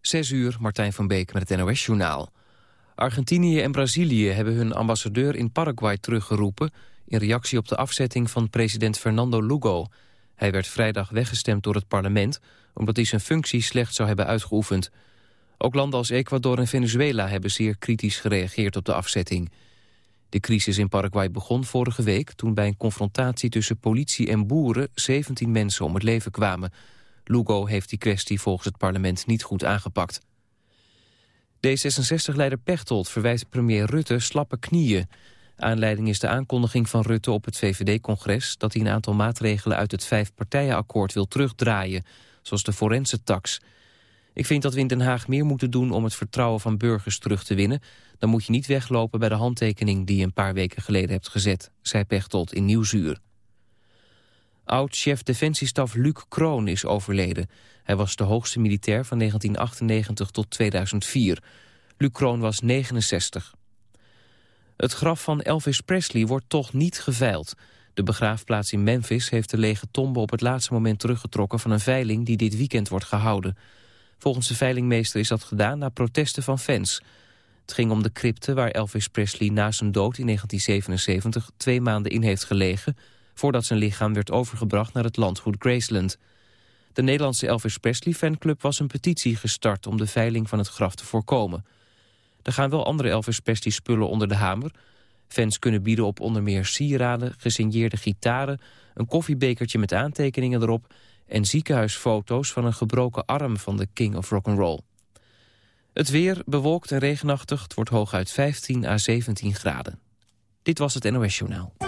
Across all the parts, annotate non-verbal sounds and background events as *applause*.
Zes uur, Martijn van Beek met het NOS-journaal. Argentinië en Brazilië hebben hun ambassadeur in Paraguay teruggeroepen... in reactie op de afzetting van president Fernando Lugo. Hij werd vrijdag weggestemd door het parlement... omdat hij zijn functie slecht zou hebben uitgeoefend. Ook landen als Ecuador en Venezuela hebben zeer kritisch gereageerd op de afzetting. De crisis in Paraguay begon vorige week... toen bij een confrontatie tussen politie en boeren 17 mensen om het leven kwamen... Lugo heeft die kwestie volgens het parlement niet goed aangepakt. D66-leider Pechtold verwijt premier Rutte slappe knieën. Aanleiding is de aankondiging van Rutte op het VVD-congres... dat hij een aantal maatregelen uit het vijfpartijenakkoord wil terugdraaien... zoals de forense tax. Ik vind dat we in Den Haag meer moeten doen om het vertrouwen van burgers terug te winnen. Dan moet je niet weglopen bij de handtekening die je een paar weken geleden hebt gezet... zei Pechtold in Nieuwsuur. Oud-chef defensiestaf Luc Kroon is overleden. Hij was de hoogste militair van 1998 tot 2004. Luc Kroon was 69. Het graf van Elvis Presley wordt toch niet geveild. De begraafplaats in Memphis heeft de lege tombe op het laatste moment teruggetrokken... van een veiling die dit weekend wordt gehouden. Volgens de veilingmeester is dat gedaan na protesten van fans. Het ging om de crypte waar Elvis Presley na zijn dood in 1977 twee maanden in heeft gelegen voordat zijn lichaam werd overgebracht naar het landgoed Graceland. De Nederlandse Elvis Presley fanclub was een petitie gestart om de veiling van het graf te voorkomen. Er gaan wel andere Elvis Presley spullen onder de hamer. Fans kunnen bieden op onder meer sieraden, gesigneerde gitaren... een koffiebekertje met aantekeningen erop... en ziekenhuisfoto's van een gebroken arm van de King of Rock'n'Roll. Het weer bewolkt en regenachtig. Het wordt hooguit 15 à 17 graden. Dit was het NOS Journaal.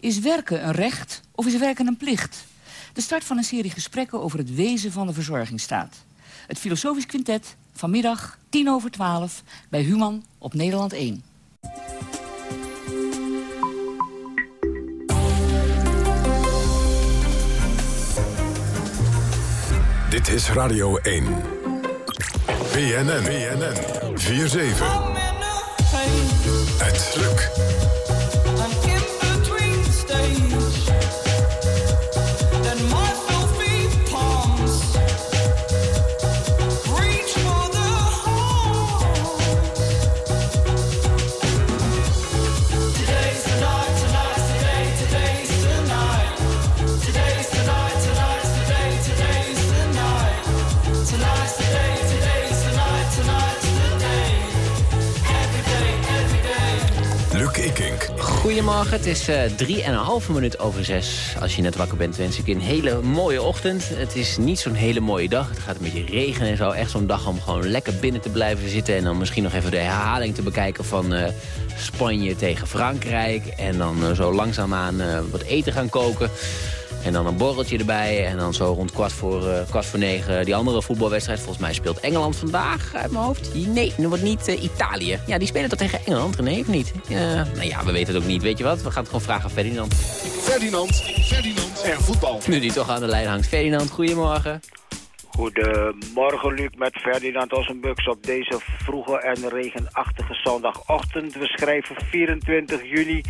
Is werken een recht of is werken een plicht? De start van een serie gesprekken over het wezen van de verzorgingsstaat. Het Filosofisch Quintet, vanmiddag 10 over 12, bij Human op Nederland 1. Dit is Radio 1. BNN, BNN, 4-7. Het lukt. Goedemorgen, het is uh, een halve minuut over zes. Als je net wakker bent, wens ik je een hele mooie ochtend. Het is niet zo'n hele mooie dag. Het gaat een beetje regenen en zo. Echt zo'n dag om gewoon lekker binnen te blijven zitten. En dan misschien nog even de herhaling te bekijken van uh, Spanje tegen Frankrijk. En dan uh, zo langzaamaan wat eten gaan koken. En dan een borreltje erbij. En dan zo rond kwart voor, uh, kwart voor negen die andere voetbalwedstrijd. Volgens mij speelt Engeland vandaag uit mijn hoofd. Nee, nu wordt niet uh, Italië. Ja, die spelen toch tegen Engeland? Nee, of niet? Uh, nou ja, we weten het ook niet. Weet je wat? We gaan het gewoon vragen aan Ferdinand. Ferdinand, Ferdinand en voetbal. Nu die toch aan de lijn hangt. Ferdinand, goedemorgen. Goedemorgen Luc met Ferdinand Ossenbuks op deze vroege en regenachtige zondagochtend. We schrijven 24 juni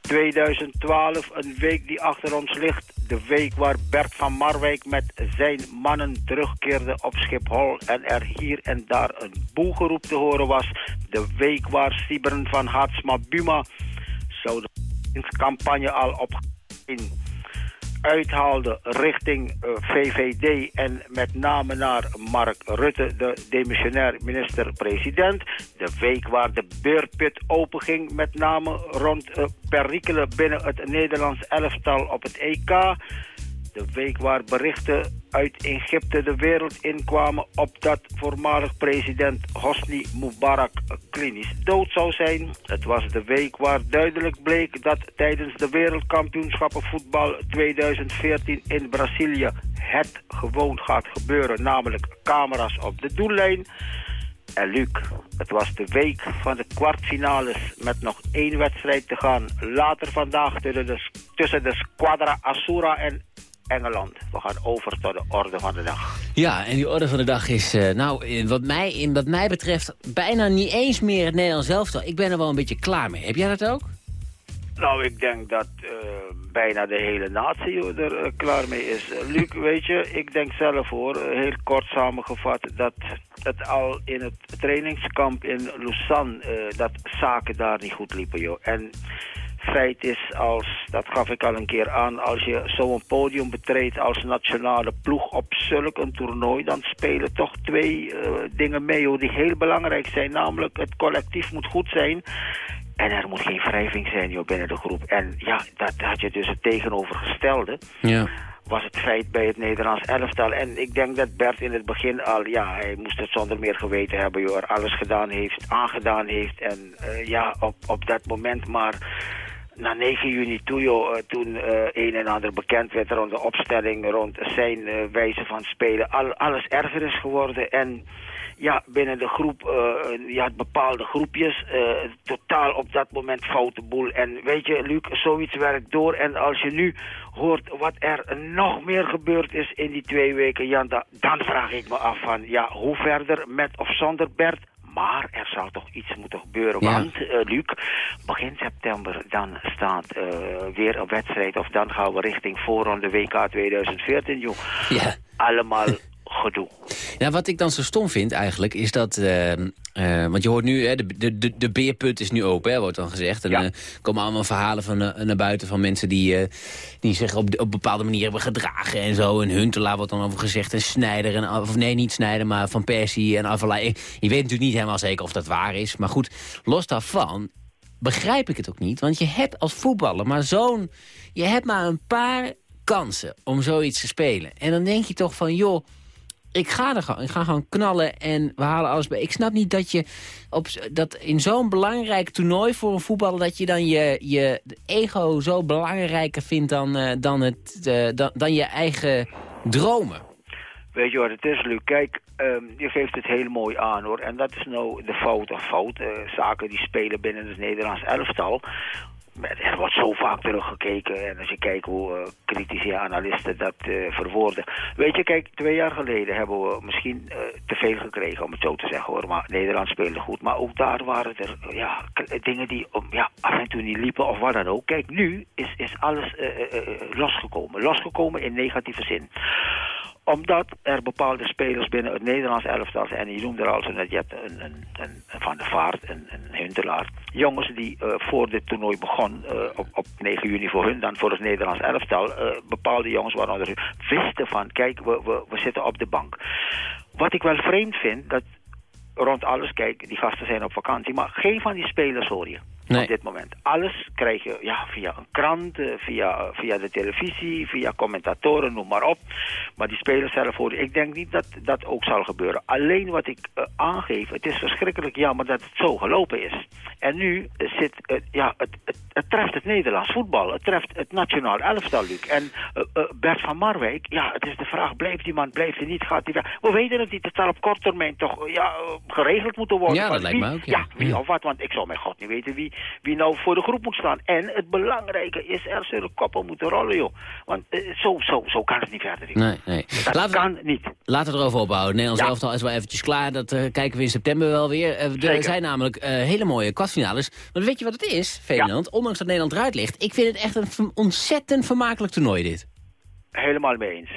2012, een week die achter ons ligt. De week waar Bert van Marwijk met zijn mannen terugkeerde op Schiphol... en er hier en daar een boegeroep te horen was. De week waar Sibren van Haatsma Buma... zou de campagne al op uithaalde richting eh, VVD en met name naar Mark Rutte, de demissionair minister-president. De week waar de beurput openging, met name rond uh, perikelen binnen het Nederlands elftal op het EK. De week waar berichten uit Egypte de wereld inkwamen... op dat voormalig president Hosni Mubarak klinisch dood zou zijn. Het was de week waar duidelijk bleek dat tijdens de wereldkampioenschappen voetbal 2014 in Brazilië het gewoon gaat gebeuren. Namelijk camera's op de doellijn. En Luc, het was de week van de kwartfinales met nog één wedstrijd te gaan. Later vandaag tussen de, tussen de Squadra Asura en Engeland. We gaan over tot de orde van de dag. Ja, en die orde van de dag is, uh, nou, in wat, mij, in wat mij betreft... bijna niet eens meer het Nederlands elftal. Ik ben er wel een beetje klaar mee. Heb jij dat ook? Nou, ik denk dat uh, bijna de hele natie er uh, klaar mee is. Luc, *laughs* weet je, ik denk zelf hoor, heel kort samengevat... dat het al in het trainingskamp in Lausanne... dat zaken daar niet goed liepen, joh. En feit is, als, dat gaf ik al een keer aan... als je zo'n podium betreedt als nationale ploeg op zulk een toernooi... dan spelen toch twee uh, dingen mee hoor, die heel belangrijk zijn. Namelijk, het collectief moet goed zijn... En er moet geen wrijving zijn joh, binnen de groep. En ja, dat had je dus het tegenovergestelde. Ja was het feit bij het Nederlands elftal. En ik denk dat Bert in het begin al, ja, hij moest het zonder meer geweten hebben, joh, alles gedaan heeft, aangedaan heeft. En uh, ja, op, op dat moment maar na 9 juni toe, joh, toen uh, een en ander bekend werd rond de opstelling, rond zijn uh, wijze van spelen, al, alles erger is geworden. En ja, binnen de groep, uh, je had bepaalde groepjes, totaal op dat moment foute boel. En weet je, Luc, zoiets werkt door. En als je nu hoort wat er nog meer gebeurd is in die twee weken, Jan, da, dan vraag ik me af van, ja, hoe verder met of zonder Bert? Maar er zal toch iets moeten gebeuren. Ja. Want, uh, Luc, begin september dan staat uh, weer een wedstrijd... of dan gaan we richting voorronde WK 2014, joh. Ja. Allemaal *laughs* gedoe. Nou, wat ik dan zo stom vind eigenlijk, is dat... Uh, uh, want je hoort nu, hè, de, de, de beerput is nu open, hè, wordt dan gezegd. En er Ja. komen allemaal verhalen van, naar buiten van mensen die, die zich op, op bepaalde manier hebben gedragen en zo. En Huntelaar wordt dan over gezegd, en Snijder, en, of nee, niet Snijder, maar Van Persie en Avalai. Je weet natuurlijk niet helemaal zeker of dat waar is. Maar goed, los daarvan begrijp ik het ook niet. Want je hebt als voetballer maar zo'n... Je hebt maar een paar kansen om zoiets te spelen. En dan denk je toch van, joh ik ga er gewoon. Ik ga gewoon knallen en we halen alles bij. Ik snap niet dat je op, dat in zo'n belangrijk toernooi voor een voetballer... dat je dan je, je ego zo belangrijker vindt dan, uh, dan, het, uh, dan, dan je eigen dromen. Weet je wat het is, Luc? Kijk, um, je geeft het heel mooi aan, hoor. En dat is nou de fout of fout. Uh, zaken die spelen binnen het Nederlands elftal er wordt zo vaak teruggekeken. En als je kijkt hoe uh, kritische analisten dat uh, verwoorden. Weet je, kijk, twee jaar geleden hebben we misschien uh, te veel gekregen, om het zo te zeggen hoor. Maar Nederland speelde goed. Maar ook daar waren er ja, dingen die ja, af en toe niet liepen of wat dan ook. Kijk, nu is, is alles losgekomen. Losgekomen in negatieve zin omdat er bepaalde spelers binnen het Nederlands elftal zijn. En je noemde er al zo net, je hebt een, een, een, Van der Vaart, een, een Huntelaar. Jongens die uh, voor dit toernooi begon, uh, op, op 9 juni voor hun, dan voor het Nederlands elftal. Uh, bepaalde jongens waaronder wisten van, kijk, we, we, we zitten op de bank. Wat ik wel vreemd vind, dat rond alles, kijk, die gasten zijn op vakantie, maar geen van die spelers hoor je. Nee. Op dit moment. Alles krijg je ja, via een krant, via, via de televisie, via commentatoren, noem maar op. Maar die spelers zelf horen. Ik denk niet dat dat ook zal gebeuren. Alleen wat ik uh, aangeef, het is verschrikkelijk jammer dat het zo gelopen is. En nu uh, zit, uh, ja, het, het, het, treft het Nederlands voetbal. Het treft het nationaal elftal, Luc. En Bert van Marwijk, ja, het is de vraag, blijft die man, blijft hij niet, gaat hij weg? We weten het niet, het zal op korte termijn toch ja, geregeld moeten worden. Ja, dat wie, lijkt me ook, ja. ja wie of wat, want ik zou mijn god niet weten wie wie nou voor de groep moet staan. En het belangrijke is, er zullen koppen moeten rollen, joh. Want uh, zo, zo, zo kan het niet verder. Joh. Nee, nee. Dat laten kan we, niet. Laten we erover ophouden. Nederlands ja. elftal is wel eventjes klaar. Dat uh, kijken we in september wel weer. Uh, er zijn namelijk hele mooie kwartfinales. Maar weet je wat het is? Ja. Ondanks dat Nederland eruit ligt. Ik vind het echt een ontzettend vermakelijk toernooi, dit. Helemaal mee eens.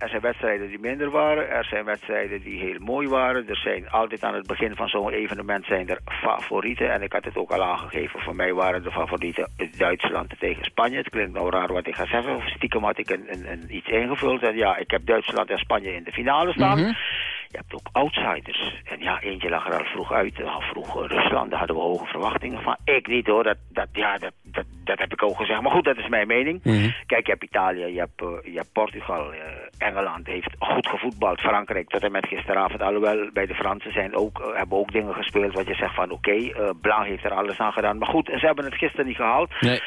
Er zijn wedstrijden die minder waren. Er zijn wedstrijden die heel mooi waren. Er zijn altijd aan het begin van zo'n evenement zijn er favorieten. En ik had het ook al aangegeven. Voor mij waren de favorieten Duitsland tegen Spanje. Het klinkt nou raar wat ik ga zeggen. Of stiekem had ik een, een, een iets ingevuld. En ja, ik heb Duitsland en Spanje in de finale staan. Mm -hmm. Je hebt ook outsiders. En ja, eentje lag er al vroeg uit. Al vroeg Rusland, daar hadden we hoge verwachtingen van. Ik niet hoor. Dat, dat, ja, dat, dat, dat heb ik ook gezegd. Maar goed, dat is mijn mening. Mhm. Kijk, je hebt Italië, je hebt, eh, je hebt Portugal, eh, Engeland heeft goed gevoetbald. Frankrijk tot en met gisteravond. Alhoewel bij de Fransen zijn ook, eh, hebben ook dingen gespeeld wat je zegt van oké, eh Blanc heeft er alles aan gedaan. Maar goed, ze hebben het gisteren niet gehaald. Nee.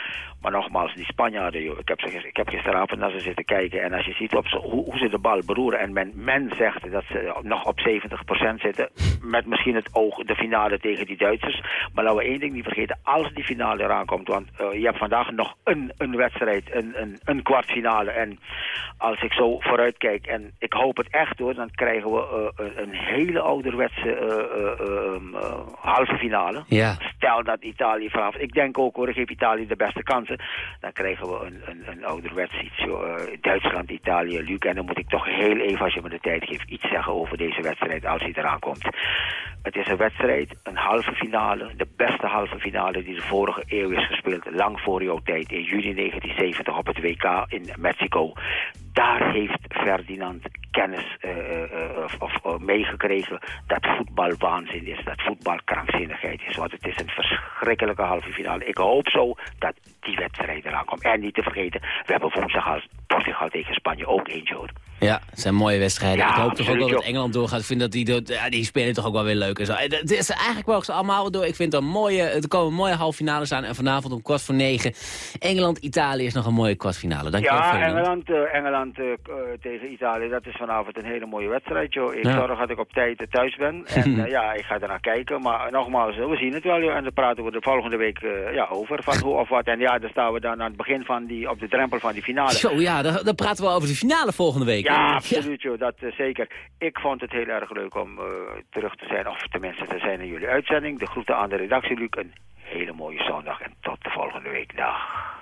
Maar nogmaals, die Spanjaarden, joh, ik, heb ze, ik heb gisteravond naar ze zitten kijken. En als je ziet op ze, hoe, hoe ze de bal beroeren. En men, men zegt dat ze nog op 70% zitten. Met misschien het oog de finale tegen die Duitsers. Maar laten we één ding niet vergeten. Als die finale eraan komt. Want eh, je hebt vandaag nog een, een wedstrijd. Een, een, een kwartfinale. En als ik zo vooruit kijk. En ik hoop het echt hoor. Dan krijgen we eh, een, hele ouderwetse eh, eh, halve finale. Ja. Stel dat Italië vanaf... Ik denk ook hoor, ik geef Italië de beste kansen. Dan krijgen we een, een, een ouderwets iets. Duitsland, Italië, Luc. En dan moet ik toch heel even, als je me de tijd geeft... iets zeggen over deze wedstrijd als hij eraan komt. Het is een wedstrijd, een halve finale. De beste halve finale die de vorige eeuw is gespeeld. Lang voor jouw tijd. In juni 1970 op het WK in Mexico. Daar heeft Ferdinand kennis eh, eh, eh, of, of, meegekregen dat voetbal waanzin is. Dat voetbal krankzinnigheid is. Want het is een verschrikkelijke halve finale. Ik hoop zo dat die wedstrijd eraan komt. En niet te vergeten, we hebben woensdag als Portugal tegen Spanje ook eentje hoor. Ja, het zijn mooie wedstrijden. Ja, ik hoop toch ook wel dat. Engeland doorgaat. Ik vind dat die, ja, die spelen toch ook wel weer leuk en zo. Het is eigenlijk wel ze allemaal door. Ik vind dat mooie, er komen mooie halve finales aan. En vanavond om kwart voor negen. Engeland-Italië is nog een mooie kwartfinale. Dankjewel, Ja, Ferdinand. Engeland, eh, Engeland eh, eh, tegen Italië, dat is vanavond een hele mooie wedstrijd. Joh. Ik Ja. zorg dat ik op tijd eh, thuis ben. *laughs* En eh, ja, ik ga er naar kijken. Maar nogmaals, eh, we zien het wel. Joh. En daar praten we de volgende week eh, ja, over. Van *laughs* hoe of wat. En ja, dan staan we dan aan het begin van die, op de drempel van die finale. Zo, ja, dan, dan praten we over de finale volgende week. Ja, absoluut, joh, dat eh, zeker. Ik vond het heel erg leuk om eh, terug te zijn, of tenminste te zijn in jullie uitzending. De groeten aan de redactie, Luc. Een hele mooie zondag en tot de volgende week. Dag.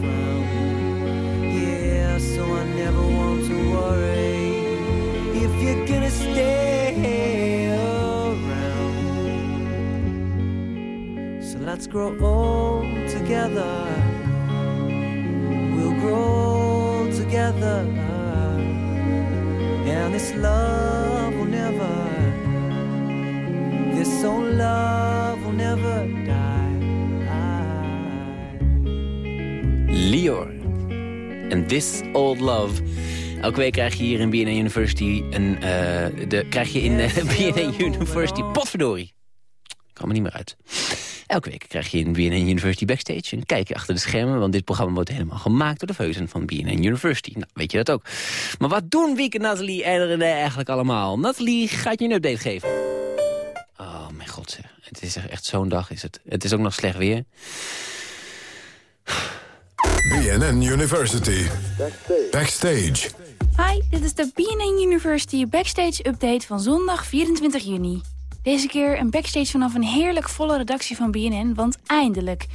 let's grow old together. We'll grow old together. And this love will never, this old love will never die. Lior. En This Old Love. Elke week krijg je hier in BNN University een... eh, de, krijg je in eh, *laughs* BNN University... Potverdorie. Kan me niet meer uit. Elke week krijg je in BNN University Backstage een kijkje achter de schermen... want dit programma wordt helemaal gemaakt door de veuzen van BNN University. Nou, weet je dat ook. Maar wat doen Wieke, Nathalie en René eigenlijk allemaal? Nathalie gaat je een update geven. Oh, mijn god zeg. Het is echt zo'n dag is het. Het is ook nog slecht weer. BNN University. Backstage. Hi, dit is de BNN University Backstage Update van zondag 24 juni. Deze keer een backstage vanaf een heerlijk volle redactie van BNN, want eindelijk...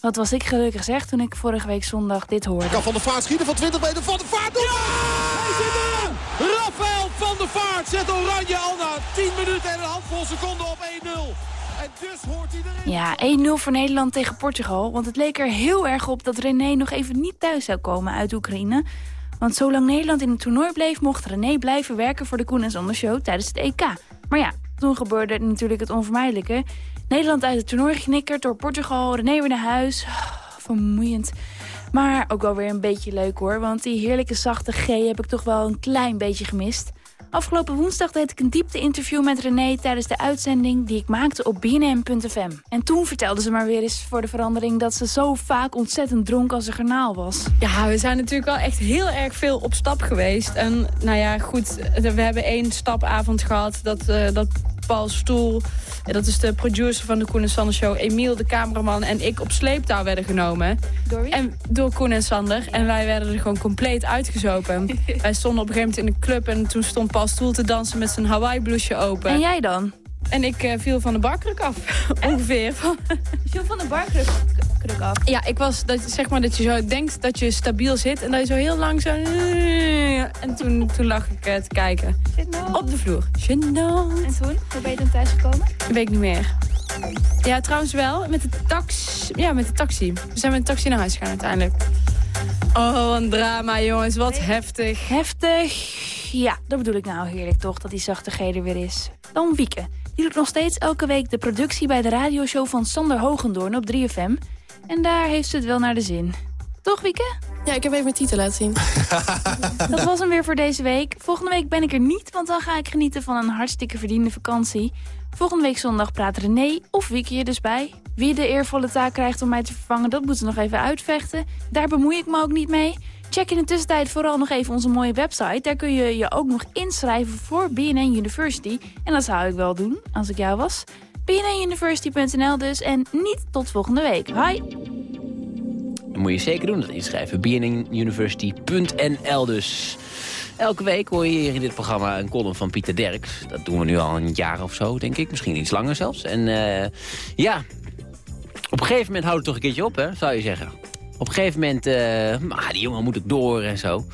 Wat was ik gelukkig zeg toen ik vorige week zondag dit hoorde. Kan Van de Vaart schieten van 20 meter. Van de Vaart doet ja! Hij zit erin! Rafael van de Vaart zet Oranje al na 10 minuten en een handvol seconden op 1-0. En dus hoort iedereen... Ja, 1-0 voor Nederland tegen Portugal. Want het leek er heel erg op dat René nog even niet thuis zou komen uit Oekraïne. Want zolang Nederland in het toernooi bleef... mocht René blijven werken voor de Koen en Sander Show tijdens het EK. Maar ja, toen gebeurde natuurlijk het onvermijdelijke. Nederland uit het toernooi geknikkerd door Portugal. René weer naar huis. Oh, vermoeiend. Maar ook wel weer een beetje leuk hoor. Want die heerlijke zachte G heb ik toch wel een klein beetje gemist. Afgelopen woensdag deed ik een diepte-interview met René... tijdens de uitzending die ik maakte op bnm.fm. En toen vertelde ze maar weer eens voor de verandering... dat ze zo vaak ontzettend dronk als een garnaal was. Ja, we zijn natuurlijk wel echt heel erg veel op stap geweest. En nou ja, goed, we hebben één stapavond gehad... dat, uh, dat Paul Stoel, dat is de producer van de Koen en Sander Show... Emiel, de cameraman en ik op sleeptouw werden genomen. Door wie? En door Koen en Sander. En wij werden er gewoon compleet uitgezopen. *laughs* wij stonden op een gegeven moment in een club... en toen stond Paul Stoel te dansen met zijn Hawaii-blouseje open. En jij dan? En ik uh, viel van de barkruk af, *laughs* ongeveer. *laughs* Je viel van de barkruk af? Ja, ik was, dat, zeg maar dat je zo denkt dat je stabiel zit... en dat je zo heel lang zo... En toen, toen lag ik uh, te kijken. Op de vloer. Gênant. En toen? Hoe ben je dan thuisgekomen? Dat weet ik niet meer. Ja, trouwens wel. Met de, tax, ja, met de taxi. We zijn met de taxi naar huis gegaan uiteindelijk. Oh, een drama, jongens. Wat heftig. Heftig. Ja, dat bedoel ik nou heerlijk toch, dat die zachtigheid er weer is. Dan Wieke. Die doet nog steeds elke week de productie bij de radioshow van Sander Hogendoorn op 3FM. En daar heeft ze het wel naar de zin. Toch, Wieke? Ja, ik heb even mijn titel laten zien. *laughs* *laughs* dat was hem weer voor deze week. Volgende week ben ik er niet, want dan ga ik genieten van een hartstikke verdiende vakantie. Volgende week zondag praat René of Wieke je dus bij. Wie de eervolle taak krijgt om mij te vervangen, dat moeten ze nog even uitvechten. Daar bemoei ik me ook niet mee. Check in de tussentijd vooral nog even onze mooie website. Daar kun je je ook nog inschrijven voor BNN University. En dat zou ik wel doen, als ik jou was. bnnuniversity.nl dus. En niet tot volgende week. Hoi! Dat moet je zeker doen, dat inschrijven. bnnuniversity.nl dus. Elke week hoor je hier in dit programma een column van Pieter Derks. Dat doen we nu al een jaar of zo, denk ik. Misschien iets langer zelfs. En uh, ja, op een gegeven moment houdt het toch een keertje op, hè, zou je zeggen. Op een gegeven moment, uh, ah, die jongen moet ik door en zo.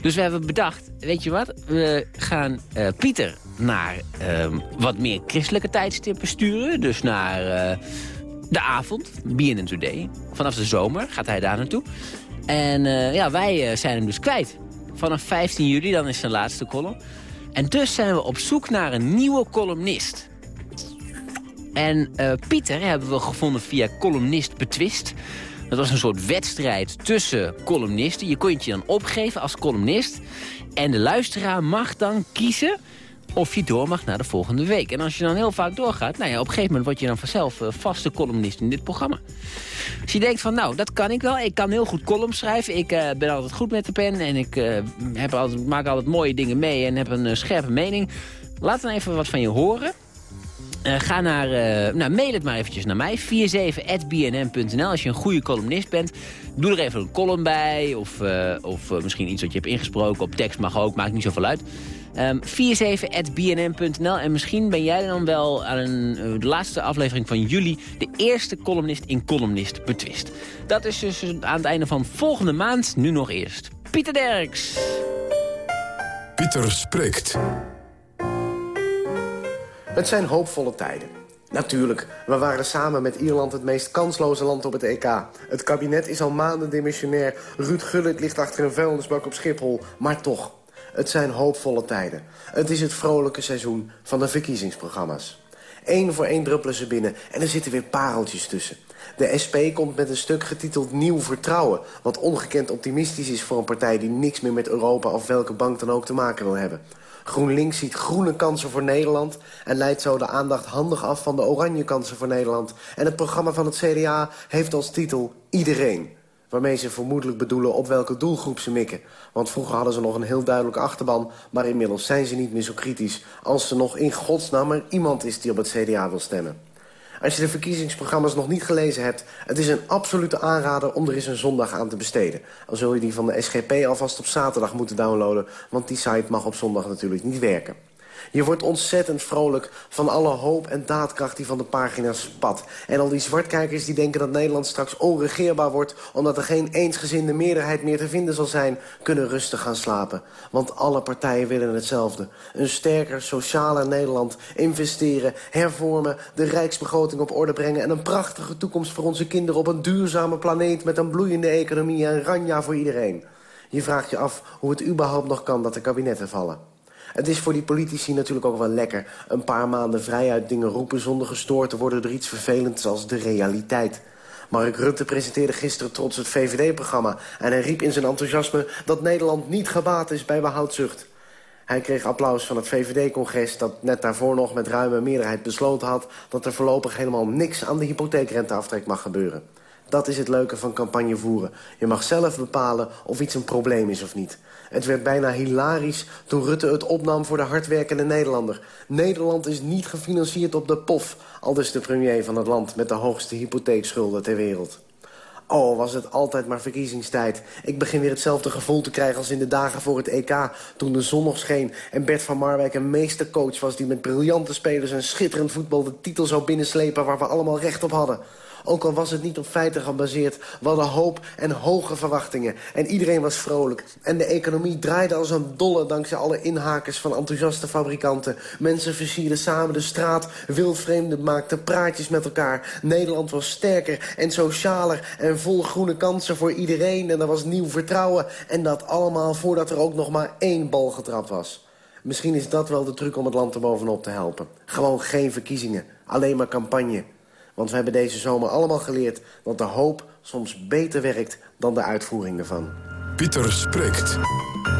Dus we hebben bedacht, weet je wat? We gaan uh, Pieter naar uh, wat meer christelijke tijdstippen sturen. Dus naar uh, de avond, BNN Today. Vanaf de zomer gaat hij daar naartoe. En ja, wij zijn hem dus kwijt. Vanaf 15 juli, dan is zijn laatste column. En dus zijn we op zoek naar een nieuwe columnist. En Pieter hebben we gevonden via columnist Betwist... Dat was een soort wedstrijd tussen columnisten. Je kon je dan opgeven als columnist. En de luisteraar mag dan kiezen of je door mag naar de volgende week. En als je dan heel vaak doorgaat, nou ja, op een gegeven moment word je dan vanzelf uh, vaste columnist in dit programma. Als je denkt van, nou, dat kan ik wel. Ik kan heel goed columns schrijven. Ik uh, ben altijd goed met de pen en ik uh, heb altijd, maak altijd mooie dingen mee en heb een scherpe mening. Laat dan even wat van je horen. Uh, ga naar, uh, nou, mail het maar eventjes naar mij, 47.bnm.nl. Als je een goede columnist bent, doe er even een column bij. Of, uh, of misschien iets wat je hebt ingesproken. Op tekst mag ook, maakt niet zoveel uit. Um, 47.bnm.nl. En misschien ben jij dan wel aan een, de laatste aflevering van juli... de eerste columnist in Columnist Betwist. Dat is dus aan het einde van volgende maand. Nu nog eerst. Pieter Derks. Pieter spreekt. Het zijn hoopvolle tijden. Natuurlijk, we waren samen met Ierland het meest kansloze land op het EK. Het kabinet is al maanden demissionair. Ruud Gullit ligt achter een vuilnisbak op Schiphol. Maar toch, het zijn hoopvolle tijden. Het is het vrolijke seizoen van de verkiezingsprogramma's. Eén voor één druppelen ze binnen en er zitten weer pareltjes tussen. De SP komt met een stuk getiteld Nieuw Vertrouwen... wat ongekend optimistisch is voor een partij die niks meer met Europa... of welke bank dan ook te maken wil hebben. GroenLinks ziet groene kansen voor Nederland... en leidt zo de aandacht handig af van de oranje kansen voor Nederland. En het programma van het CDA heeft als titel Iedereen waarmee ze vermoedelijk bedoelen op welke doelgroep ze mikken. Want vroeger hadden ze nog een heel duidelijke achterban... maar inmiddels zijn ze niet meer zo kritisch... als er nog in godsnaam iemand is die op het CDA wil stemmen. Als je de verkiezingsprogramma's nog niet gelezen hebt... het is een absolute aanrader om er eens een zondag aan te besteden. Al zul je die van de SGP alvast op zaterdag moeten downloaden... want die site mag op zondag natuurlijk niet werken. Je wordt ontzettend vrolijk van alle hoop en daadkracht die van de pagina's spat. En al die zwartkijkers die denken dat Nederland straks onregeerbaar wordt... omdat er geen eensgezinde meerderheid meer te vinden zal zijn... kunnen rustig gaan slapen. Want alle partijen willen hetzelfde. Een sterker, socialer Nederland. Investeren, hervormen, de rijksbegroting op orde brengen... en een prachtige toekomst voor onze kinderen op een duurzame planeet... met een bloeiende economie en ranja voor iedereen. Je vraagt je af hoe het überhaupt nog kan dat de kabinetten vallen. Het is voor die politici natuurlijk ook wel lekker. Een paar maanden vrijuit dingen roepen zonder gestoord te worden... door iets vervelends als de realiteit. Mark Rutte presenteerde gisteren trots het VVD-programma... en hij riep in zijn enthousiasme dat Nederland niet gebaat is bij behoudzucht. Hij kreeg applaus van het VVD-congres dat net daarvoor nog met ruime meerderheid besloten had... dat er voorlopig helemaal niks aan de hypotheekrenteaftrek mag gebeuren. Dat is het leuke van campagne voeren. Je mag zelf bepalen of iets een probleem is of niet. Het werd bijna hilarisch toen Rutte het opnam voor de hardwerkende Nederlander. Nederland is niet gefinancierd op de pof, aldus de premier van het land met de hoogste hypotheekschulden ter wereld. Oh, was het altijd maar verkiezingstijd. Ik begin weer hetzelfde gevoel te krijgen als in de dagen voor het EK... toen de zon nog scheen en Bert van Marwijk een meestercoach was... die met briljante spelers en schitterend voetbal de titel zou binnenslepen... waar we allemaal recht op hadden. Ook al was het niet op feiten gebaseerd. We hadden hoop en hoge verwachtingen. En iedereen was vrolijk. En de economie draaide als een dolle dankzij alle inhakers van enthousiaste fabrikanten. Mensen versierden samen de straat. Wildvreemden maakten praatjes met elkaar. Nederland was sterker en socialer en vol groene kansen voor iedereen. En er was nieuw vertrouwen. En dat allemaal voordat er ook nog maar één bal getrapt was. Misschien is dat wel de truc om het land er bovenop te helpen. Gewoon geen verkiezingen, alleen maar campagne. Want we hebben deze zomer allemaal geleerd dat de hoop soms beter werkt dan de uitvoering ervan. Pieter spreekt.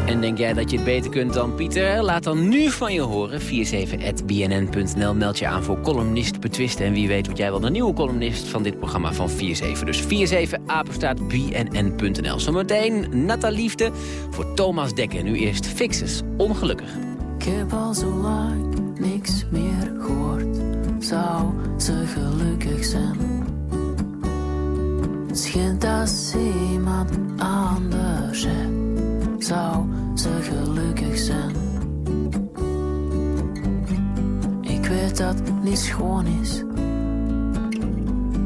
En denk jij dat je het beter kunt dan Pieter? Laat dan nu van je horen. 47.bnn.nl meld je aan voor columnist betwisten. En wie weet wat jij wel een nieuwe columnist van dit programma van 47. Dus 47 apenstaat bnn.nl. Zometeen Nataliefde Liefde voor Thomas Dekker. Nu eerst Fixes. Ongelukkig. Ik heb al zo lang niks meer gehoord zou ze gelukkig zijn. Schijnt als iemand anders zou ze gelukkig zijn. Ik weet dat het niet schoon is,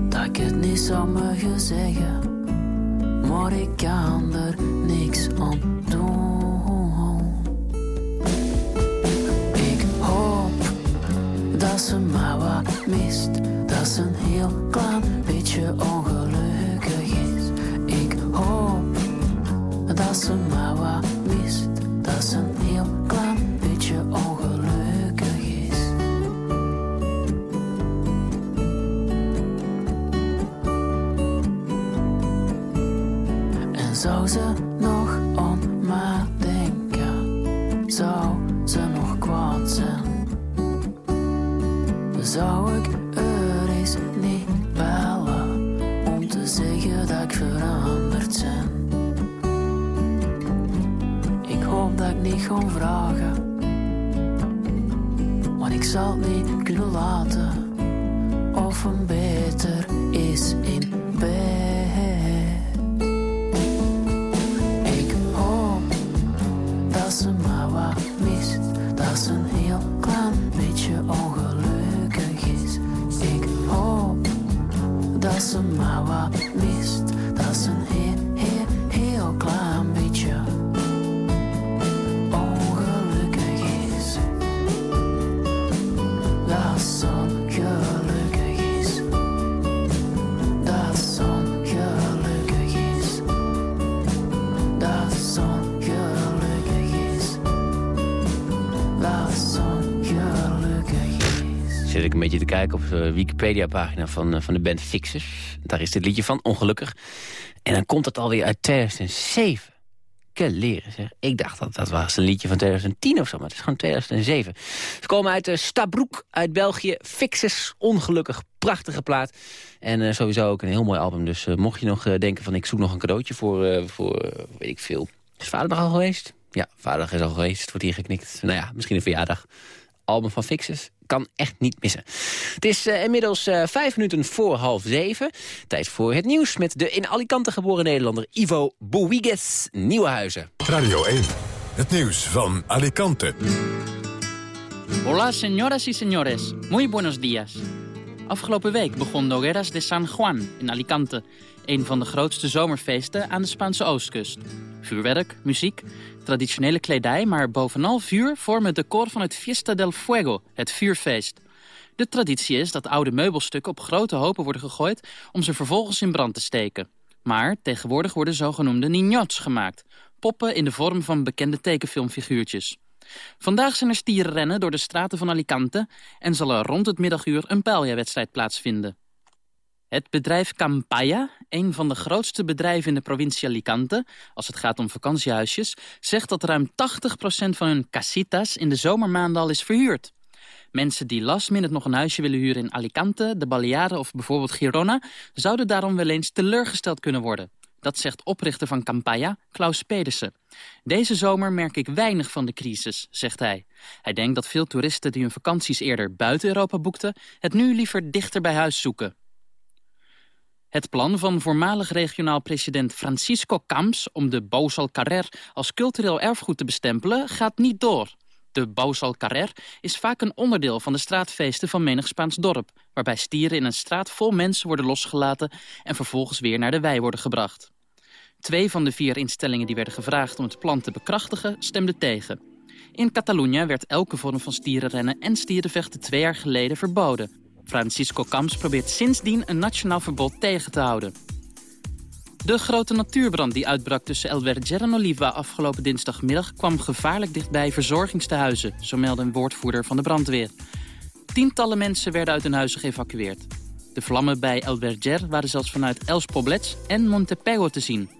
dat ik het niet zou mogen zeggen, maar ik kan er niks aan doen. Dat ze maar wat mist. Dat ze een heel klein beetje ongelukkig is. Ik hoop dat ze maar wat mist. Dat ze een heel klein op de Wikipedia-pagina van, eh, van de band Fixers. Daar is dit liedje van, ongelukkig. En dan komt het alweer uit 2007. Dikke leren, zeg. Ik dacht dat dat was een liedje van 2010 of zo, maar het is gewoon 2007. Ze komen uit uh, Stabroek uit België. Fixes, ongelukkig, prachtige plaat. En uh, sowieso ook een heel mooi album. Dus mocht je nog denken van ik zoek nog een cadeautje voor, voor weet ik veel. Is vaderdag al geweest? Ja, vaderdag is al geweest. Wordt hier geknikt. Nou ja, misschien een verjaardag. Album van Fixes kan echt niet missen. Het is uh, inmiddels uh, vijf minuten voor half zeven. Tijd voor het nieuws met de in Alicante geboren Nederlander Ivo Bouygues Nieuwenhuizen. Radio 1, het nieuws van Alicante. Hola, señoras y señores. Muy buenos días. Afgelopen week begon Nogueras de San Juan in Alicante. Een van de grootste zomerfeesten aan de Spaanse oostkust. Vuurwerk, muziek, traditionele kledij, maar bovenal vuur vormen het decor van het Fiesta del Fuego, het vuurfeest. De traditie is dat oude meubelstukken op grote hopen worden gegooid om ze vervolgens in brand te steken. Maar tegenwoordig worden zogenoemde niñots gemaakt, poppen in de vorm van bekende tekenfilmfiguurtjes. Vandaag zijn er stierenrennen door de straten van Alicante en zal er rond het middaguur een pijlja-wedstrijd plaatsvinden. Het bedrijf Campaya, een van de grootste bedrijven in de provincie Alicante... als het gaat om vakantiehuisjes, zegt dat ruim 80% van hun casitas in de zomermaanden al is verhuurd. Mensen die last minute nog een huisje willen huren in Alicante, de Balearen of bijvoorbeeld Girona... zouden daarom wel eens teleurgesteld kunnen worden. Dat zegt oprichter van Campaya, Klaus Pedersen. Deze zomer merk ik weinig van de crisis, zegt hij. Hij denkt dat veel toeristen die hun vakanties eerder buiten Europa boekten... het nu liever dichter bij huis zoeken. Het plan van voormalig regionaal president Francisco Camps... om de Bousal Carrer als cultureel erfgoed te bestempelen, gaat niet door. De Bousal Carrer is vaak een onderdeel van de straatfeesten van menig Spaans dorp... waarbij stieren in een straat vol mensen worden losgelaten... en vervolgens weer naar de wei worden gebracht. Twee van de vier instellingen die werden gevraagd om het plan te bekrachtigen... stemden tegen. In Catalonië werd elke vorm van stierenrennen en stierenvechten twee jaar geleden verboden... Francisco Camps probeert sindsdien een nationaal verbod tegen te houden. De grote natuurbrand die uitbrak tussen El Verger en Oliva afgelopen dinsdagmiddag kwam gevaarlijk dichtbij verzorgingstehuizen, zo meldde een woordvoerder van de brandweer. Tientallen mensen werden uit hun huizen geëvacueerd. De vlammen bij El Verger waren zelfs vanuit Els Poblets en Montepego te zien.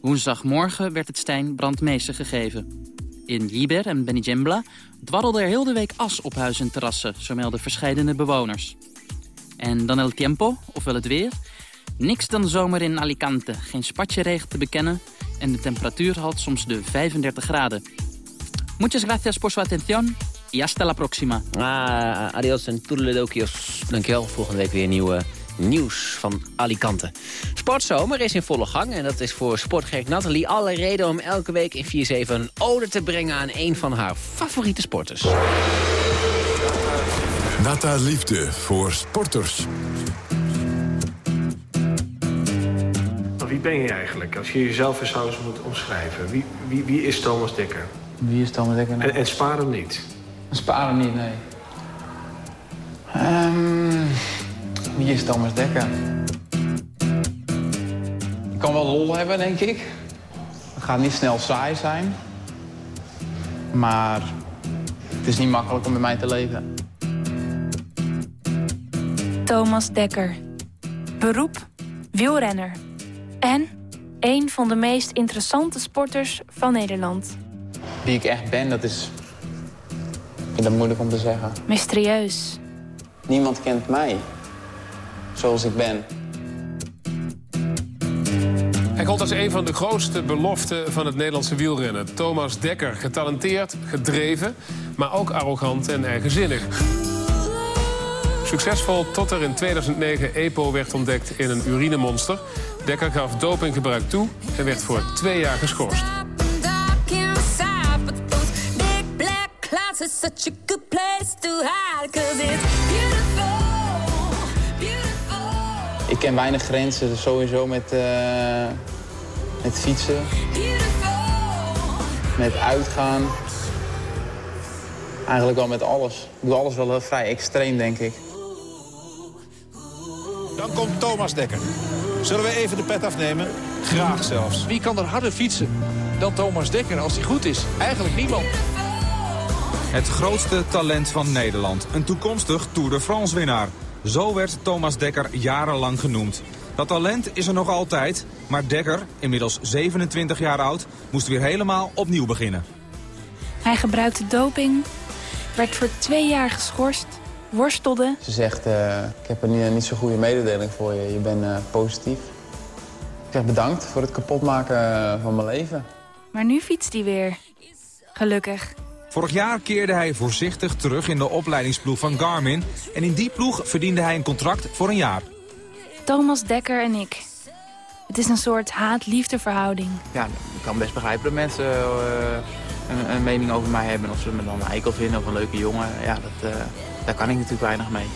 Woensdagmorgen werd het Stijn brandmeester gegeven. In Liber en Benigembla dwarrelde er heel de week as op huizen en terrassen, zo melden verscheidene bewoners. En dan el tiempo, ofwel het weer. Niks dan zomer in Alicante, geen spatje regen te bekennen en de temperatuur haalt soms de 35 graden. Muchas gracias por su atención y hasta la próxima. Ah, adios en toedeledokios. Dankjewel, volgende week weer een nieuwe nieuws van Alicante. Sportzomer is in volle gang en dat is voor sportgek Nathalie alle reden om elke week in 4-7 een ode te brengen aan een van haar favoriete sporters. Nata Liefde voor sporters. Wie ben je eigenlijk? Als je jezelf eens zou eens moet omschrijven. Wie, wie, wie is Thomas Dekker? Wie is Thomas Dekker? En, en spaar hem niet. Spaar hem niet, nee. Um, wie is Thomas Dekker? Ik kan wel lol hebben, denk ik. Het gaat niet snel saai zijn. Maar het is niet makkelijk om met mij te leven. Thomas Dekker. Beroep, wielrenner. En een van de meest interessante sporters van Nederland. Wie ik echt ben, dat is... Ik vind dat moeilijk om te zeggen. Mysterieus. Niemand kent mij zoals ik ben. Hij komt als een van de grootste beloften van het Nederlandse wielrennen. Thomas Dekker, getalenteerd, gedreven, maar ook arrogant en eigenzinnig. Succesvol tot er in 2009 EPO werd ontdekt in een urinemonster. Dekker gaf dopinggebruik toe en werd voor twee jaar geschorst. Ik ken weinig grenzen, sowieso met, uh, met fietsen. Met uitgaan. Eigenlijk wel met alles. Ik doe alles wel vrij extreem, denk ik. Dan komt Thomas Dekker. Zullen we even de pet afnemen? Graag zelfs. Wie kan er harder fietsen dan Thomas Dekker als hij goed is? Eigenlijk niemand. Het grootste talent van Nederland. Een toekomstig Tour de France winnaar. Zo werd Thomas Dekker jarenlang genoemd. Dat talent is er nog altijd, maar Dekker, inmiddels 27 jaar oud, moest weer helemaal opnieuw beginnen. Hij gebruikte doping, werd voor twee jaar geschorst, worstelde. Ze zegt, uh, ik heb een niet, niet zo goede mededeling voor je. Je bent uh, positief. Ik zeg bedankt voor het kapotmaken van mijn leven. Maar nu fietst hij weer. Gelukkig. Vorig jaar keerde hij voorzichtig terug in de opleidingsploeg van Garmin. En in die ploeg verdiende hij een contract voor een jaar. Thomas Dekker en ik. Het is een soort haat-liefde verhouding. Ja, ik kan best begrijpen dat mensen uh, een, een, mening over mij hebben. Of ze me dan een eikel vinden of een leuke jongen. Ja, dat, uh, daar kan ik natuurlijk weinig mee.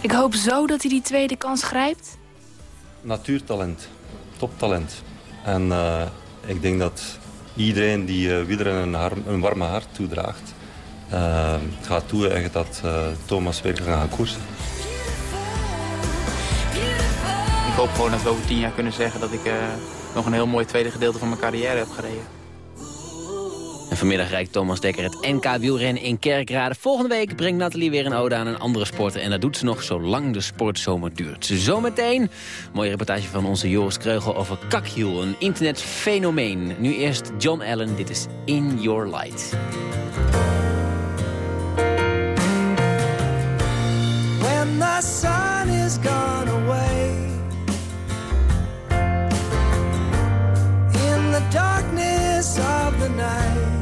Ik hoop zo dat hij die tweede kans grijpt. Natuurtalent. Toptalent. En uh, ik denk dat iedereen die uh, een, een warme hart toedraagt... Uh, gaat toejuichen dat uh, Thomas kan gaan koersen. Ik hoop gewoon dat we over tien jaar kunnen zeggen dat ik nog een heel mooi tweede gedeelte van mijn carrière heb gereden. Vanmiddag rijdt Thomas Dekker het NK wielrennen in Kerkrade. Volgende week brengt Nathalie weer een ode aan een andere sport. En dat doet ze nog zolang de sportzomer duurt. Zometeen, mooie reportage van onze Joris Kreugel over Kakhiel. Een internetfenomeen. Nu eerst John Allen, dit is In Your Light. In the darkness of the night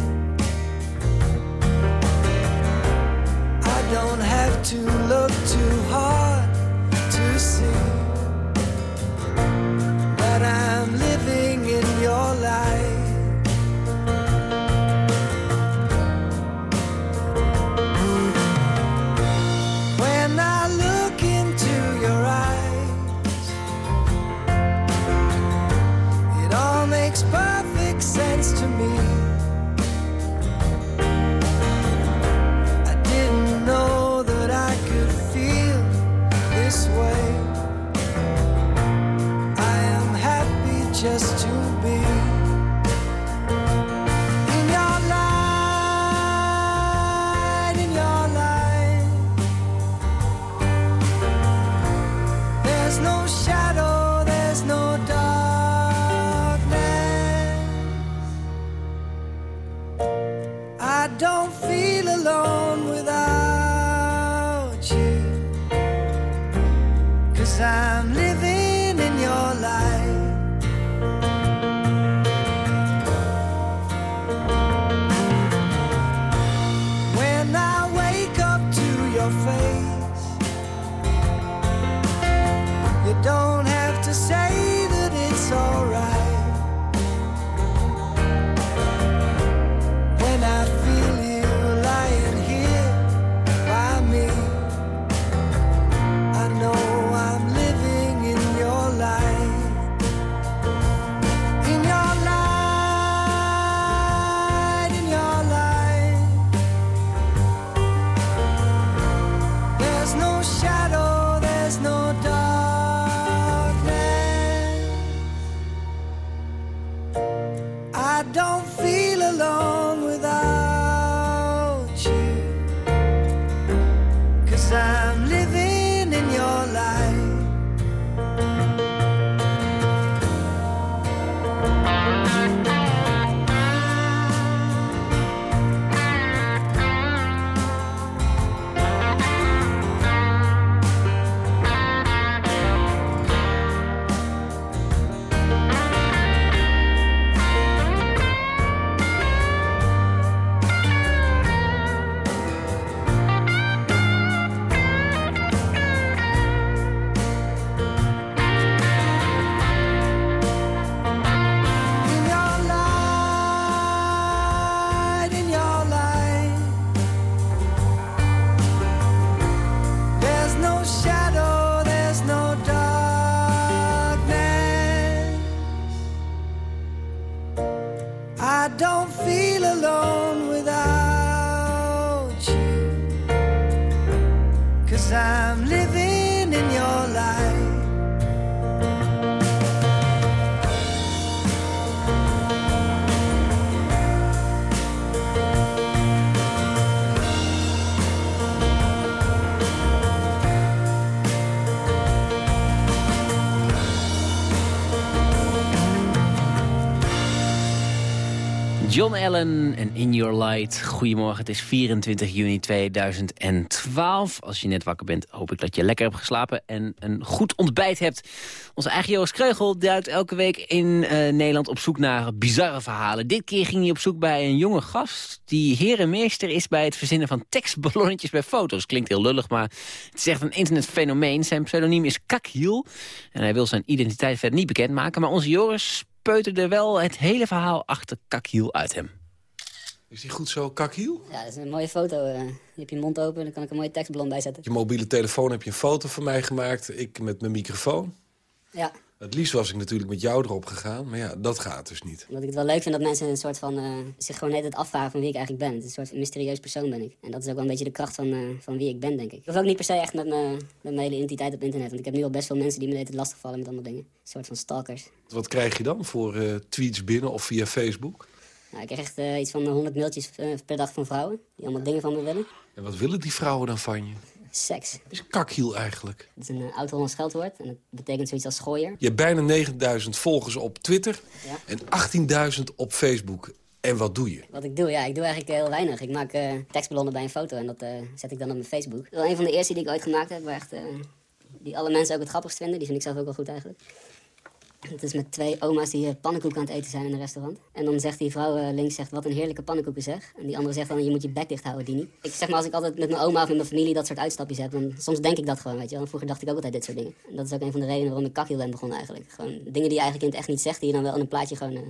don't have to look too hard I don't feel alone without. Allen en In Your Light. Goedemorgen, het is 24 juni 2012. Als je net wakker bent, hoop ik dat je lekker hebt geslapen... en een goed ontbijt hebt. Onze eigen Joris Kreugel duikt elke week in eh, Nederland op zoek naar bizarre verhalen. Dit keer ging hij op zoek bij een jonge gast... die herenmeester is bij het verzinnen van tekstballonnetjes bij foto's. Klinkt heel lullig, maar het is echt een internetfenomeen. Zijn pseudoniem is Kakhiel. En hij wil zijn identiteit verder niet bekendmaken. Maar onze Joris peuterde wel het hele verhaal achter Kakhiel uit hem. Is die goed zo, kakhiel? Ja, dat is een mooie foto. eh. je hebt je mond open, dan kan ik een mooie tekstballon bijzetten. Je mobiele telefoon heb je een foto van mij gemaakt. Ik met mijn microfoon. Ja, Het liefst was ik natuurlijk met jou erop gegaan. Maar ja, dat gaat dus niet. omdat ik het wel leuk vind dat mensen een soort van, eh, zich gewoon net het afvragen van wie ik eigenlijk ben. Het is een soort mysterieus persoon ben ik. En dat is ook wel een beetje de kracht van, eh, van wie ik ben, denk ik. Ik hoef ook niet per se echt met, me, met mijn hele identiteit op internet. Want ik heb nu al best veel mensen die me het lastigvallen met allemaal dingen. Een soort van stalkers. Wat krijg je dan voor eh, tweets binnen of via Facebook? Nou, ik krijg echt iets van 100 mailtjes per dag van vrouwen. Die allemaal dingen van me willen. En wat willen die vrouwen dan van je? Seks. Is kakhiel eigenlijk? Dat is een uh, oud-Hollands scheldwoord. En dat betekent zoiets als schooier. Je hebt bijna 9000 volgers op Twitter Ja. en 18.000 op Facebook. En wat doe je? Wat ik doe, ja, ik doe eigenlijk heel weinig. Ik maak eh, tekstballonnen bij een foto en dat eh, zet ik dan op mijn Facebook. Dat is een van de eerste die ik ooit gemaakt heb, waar echt, eh, die alle mensen ook het grappigst vinden. Die vind ik zelf ook wel goed eigenlijk. Het is met twee oma's die eh, pannenkoeken aan het eten zijn in een restaurant. En dan zegt die vrouw eh, links, zegt, wat een heerlijke pannenkoeken zeg. En die andere zegt dan, je moet je bek dicht houden, Dini. Ik zeg maar, als ik altijd met mijn oma of met mijn familie dat soort uitstapjes heb, dan soms denk ik dat gewoon, weet je. Vroeger dacht ik ook altijd dit soort dingen. En dat is ook een van de redenen waarom ik kakhiel ben begonnen eigenlijk. Gewoon dingen die je eigenlijk in het echt niet zegt, die je dan wel in een plaatje gewoon eh,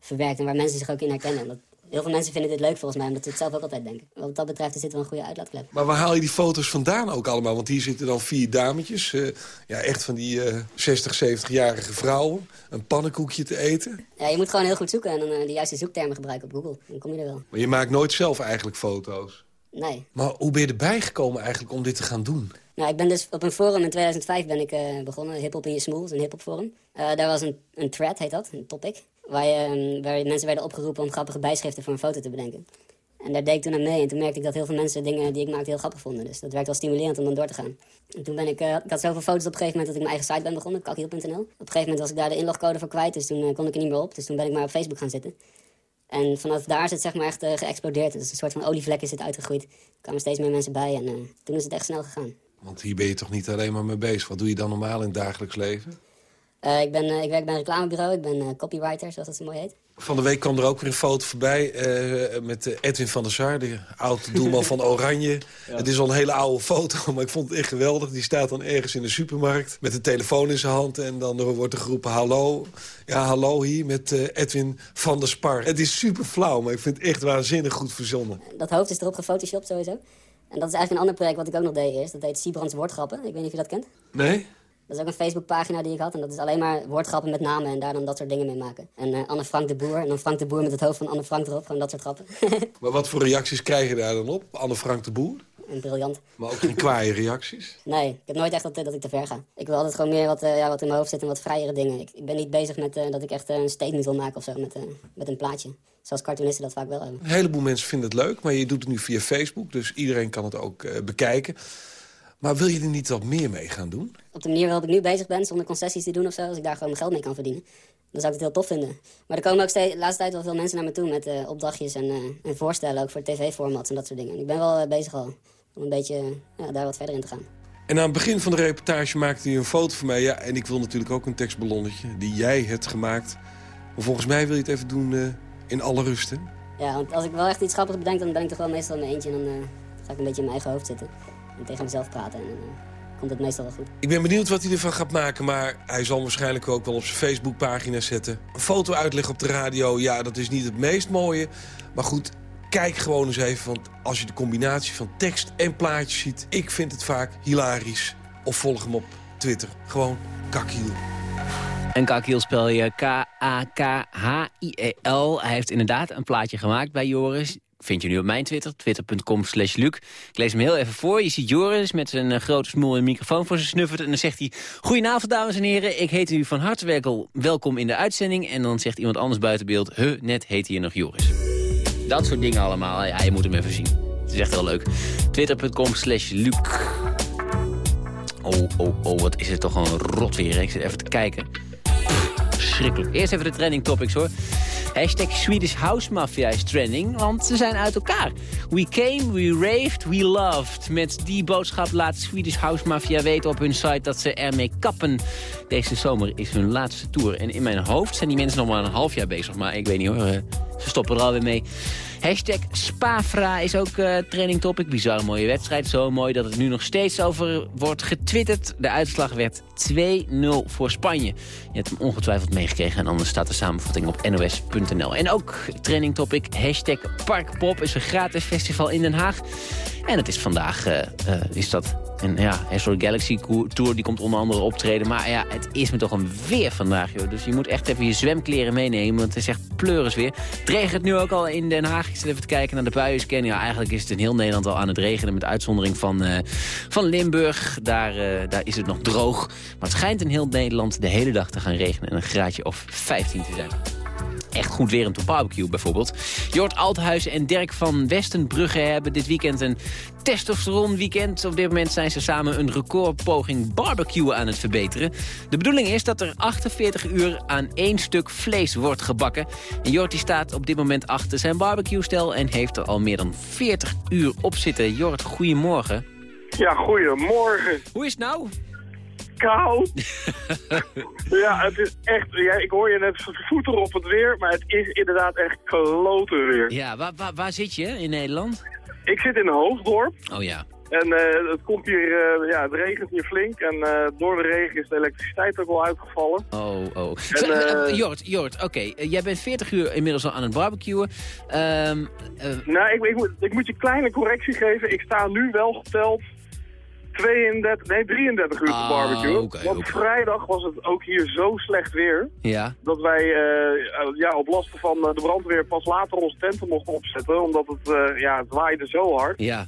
verwerkt. En waar mensen zich ook in herkennen. Omdat heel veel mensen vinden dit leuk volgens mij, omdat ze het zelf ook altijd denken. Wat dat betreft is dit wel een goede uitlaatklep. Maar waar haal je die foto's vandaan ook allemaal? Want hier zitten dan vier dametjes. eh, ja, echt van die eh 60, 70-jarige vrouwen. Een pannenkoekje te eten. Ja, je moet gewoon heel goed zoeken en dan eh, de juiste zoektermen gebruiken op Google. Dan kom je er wel. Maar je maakt nooit zelf eigenlijk foto's. Nee. Maar hoe ben je erbij gekomen eigenlijk om dit te gaan doen? Nou, ik ben dus op een forum in 2005 ben ik eh, begonnen. Hip Hop in je smoel, een hip hop forum. Daar was een, een thread, heet dat, een topic. Waar, ehm, mensen werden opgeroepen om grappige bijschriften voor een foto te bedenken. En daar deed ik toen aan mee. En toen merkte ik dat heel veel mensen dingen die ik maakte heel grappig vonden. Dus dat werkte wel stimulerend om dan door te gaan. En toen ben ik, eh, ik had zoveel foto's op een gegeven moment dat ik mijn eigen site ben begonnen, kakhiel.nl. Op een gegeven moment was ik daar de inlogcode voor kwijt, dus toen eh, kon ik er niet meer op. Dus toen ben ik maar op Facebook gaan zitten. En vanaf daar is het zeg maar echt eh, geëxplodeerd. Het is een soort van olievlek is het uitgegroeid. Er kwamen steeds meer mensen bij en toen is het echt snel gegaan. Want hier ben je toch niet alleen maar mee bezig. Wat doe je dan normaal in het dagelijks leven? Eh, ik, ben, eh, ik werk bij een reclamebureau, ik ben eh, copywriter, zoals dat zo mooi heet. Van de week kwam er ook weer een foto voorbij eh, met Edwin van der Sar, de oud doelman van Oranje. *laughs* Het is al een hele oude foto, *laughs* maar ik vond het echt geweldig. Die staat dan ergens in de supermarkt met een telefoon in zijn hand. En dan wordt er geroepen, hallo, ja, hallo hier met eh, Edwin van der Spar. Het is super flauw, maar ik vind het echt waanzinnig goed verzonnen. Dat hoofd is erop gefotoshopt sowieso. En dat is eigenlijk een ander project wat ik ook nog deed eerst. Dat heet Siebrand's Woordgrappen. Ik weet niet of je dat kent. Nee? Dat is ook een Facebookpagina die ik had. En dat is alleen maar woordgrappen met namen en daar dan dat soort dingen mee maken. En eh, Anne Frank de Boer. En dan Frank de Boer met het hoofd van Anne Frank erop. Gewoon dat soort grappen. *laughs* Maar wat voor reacties krijg je daar dan op? Anne Frank de Boer? en briljant. Maar ook geen *laughs* kwaaie reacties? Nee, ik heb nooit echt dat, dat ik te ver ga. Ik wil altijd gewoon meer wat, eh, ja, wat in mijn hoofd zit en wat vrijere dingen. Ik, ik ben niet bezig met eh, dat ik echt eh, een statement wil maken of zo met, eh, met een plaatje. Zoals cartoonisten dat vaak wel hebben. Een heleboel mensen vinden het leuk, maar je doet het nu via Facebook. Dus iedereen kan het ook eh, bekijken. Maar wil je er niet wat meer mee gaan doen? Op de manier waarop ik nu bezig ben, zonder concessies te doen of zo, als ik daar gewoon mijn geld mee kan verdienen, dan zou ik het heel tof vinden. Maar er komen ook steeds, de laatste tijd wel veel mensen naar me toe met eh, opdrachtjes en, eh, en voorstellen, ook voor tv-formats en dat soort dingen. En ik ben wel eh, bezig al om een beetje daar wat verder in te gaan. En aan het begin van de reportage maakte hij een foto van mij. Ja, en ik wil natuurlijk ook een tekstballonnetje die jij hebt gemaakt. Maar volgens mij wil je het even doen in alle rust, hè? Ja, want als ik wel echt iets grappigs bedenk, dan ben ik toch wel meestal in mijn eentje en dan ga ik een beetje in mijn eigen hoofd zitten. En tegen mezelf praten en dan eh, komt het meestal wel goed. Ik ben benieuwd wat hij ervan gaat maken, maar hij zal waarschijnlijk ook wel op zijn Facebookpagina zetten. Een foto uitleggen op de radio, ja, dat is niet het meest mooie. Maar goed, kijk gewoon eens even, want als je de combinatie van tekst en plaatjes ziet... ik vind het vaak hilarisch. Of volg hem op Twitter. Gewoon Kakhiel. En Kakiel spel je K-A-K-H-I-E-L. Hij heeft inderdaad een plaatje gemaakt bij Joris. Vind je nu op mijn Twitter, twitter.com slash Luc. Ik lees hem heel even voor. Je ziet Joris met zijn eh, grote smoel en microfoon voor zijn snuffert. En dan zegt hij, goedenavond dames en heren. Ik heet u van harte welkom, in de uitzending. En dan zegt iemand anders buiten beeld, huh, net heet hier nog Joris. Dat soort dingen allemaal. Ja, je moet hem even zien. Het is echt heel leuk. Twitter.com slash Luc. Oh, oh, oh, wat is het toch een rot weer. Ik zit even te kijken. Verschrikkelijk. Eerst even de trending topics hoor. Hashtag Swedish House Mafia is trending, want ze zijn uit elkaar. We came, we raved, we loved. Met die boodschap laat Swedish House Mafia weten op hun site dat ze ermee kappen. Deze zomer is hun laatste tour. En in mijn hoofd zijn die mensen nog maar een half jaar bezig. Maar ik weet niet hoor, eh, ze stoppen er alweer mee. Hashtag Spafra is ook uh, training topic. Bizar mooie wedstrijd. Zo mooi dat het nu nog steeds over wordt getwitterd. De uitslag werd 2-0 voor Spanje. Je hebt hem ongetwijfeld meegekregen. En anders staat de samenvatting op nos.nl. En ook training topic. Hashtag Parkpop is een gratis festival in Den Haag. En het is vandaag, uh, uh, is dat en ja, Astro Galaxy Tour die komt onder andere optreden. Maar ja, het is me toch een weer vandaag, joh. Dus je moet echt even je zwemkleren meenemen, want het is echt pleuris weer. Het regent nu ook al in Den Haag. Ik zit even te kijken naar de buienscan. Ja, eigenlijk is het in heel Nederland al aan het regenen... met uitzondering van, uh, van Limburg. Daar, uh, daar is het nog droog. Maar het schijnt in heel Nederland de hele dag te gaan regenen... en een graadje of 15 te zijn echt goed weer om te barbecue bijvoorbeeld. Jort Althuizen en Dirk van Westenbrugge hebben dit weekend een testosteron weekend. Op dit moment zijn ze samen een recordpoging barbecue aan het verbeteren. De bedoeling is dat er 48 uur aan één stuk vlees wordt gebakken. En Jort die staat op dit moment achter zijn barbecue-stel en heeft er al meer dan 40 uur op zitten. Jort, goedemorgen. Ja, goedemorgen. Hoe is het nou? Koud. *laughs* ja, het is echt... Ja, ik hoor je net voeten op het weer, maar het is inderdaad echt kloten weer. Ja, waar, waar, waar zit je in Nederland? Ik zit in Hoofddorp. Oh ja. En uh, het komt hier, uh, ja, het regent hier flink. En uh, door de regen is de elektriciteit ook wel uitgevallen. Oh, oh. En, Jort, Jort, oké. Okay. jij bent 40 uur inmiddels al aan het barbecuen. Um, nou, ik, ik, moet, ik moet je een kleine correctie geven. Ik sta nu wel geteld 32, nee 33 uur te Ah, barbecue. Want vrijdag was het ook hier zo slecht weer. Ja. Dat wij eh, ja, op last van eh, de brandweer pas later onze tenten mochten opzetten. Omdat het, eh, ja, het waaide zo hard. Ja.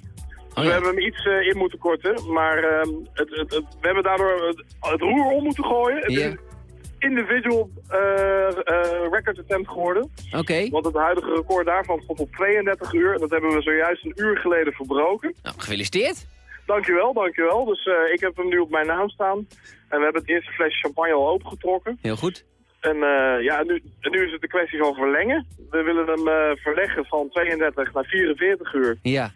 We hebben hem iets eh, in moeten korten. Maar ehm, het, het, het- we hebben daardoor het, het roer om moeten gooien. Het is een individual eh, eh, record attempt geworden. Oké. Want het huidige record daarvan stond op 32 uur. En dat hebben we zojuist een uur geleden verbroken. Nou, gefeliciteerd. Dankjewel, dankjewel. Dus eh, ik heb hem nu op mijn naam staan. En we hebben het eerste flesje champagne al opengetrokken. Heel goed. En eh, ja, nu, nu is het de kwestie van verlengen. We willen hem eh, verleggen van 32 naar 44 uur. Ja.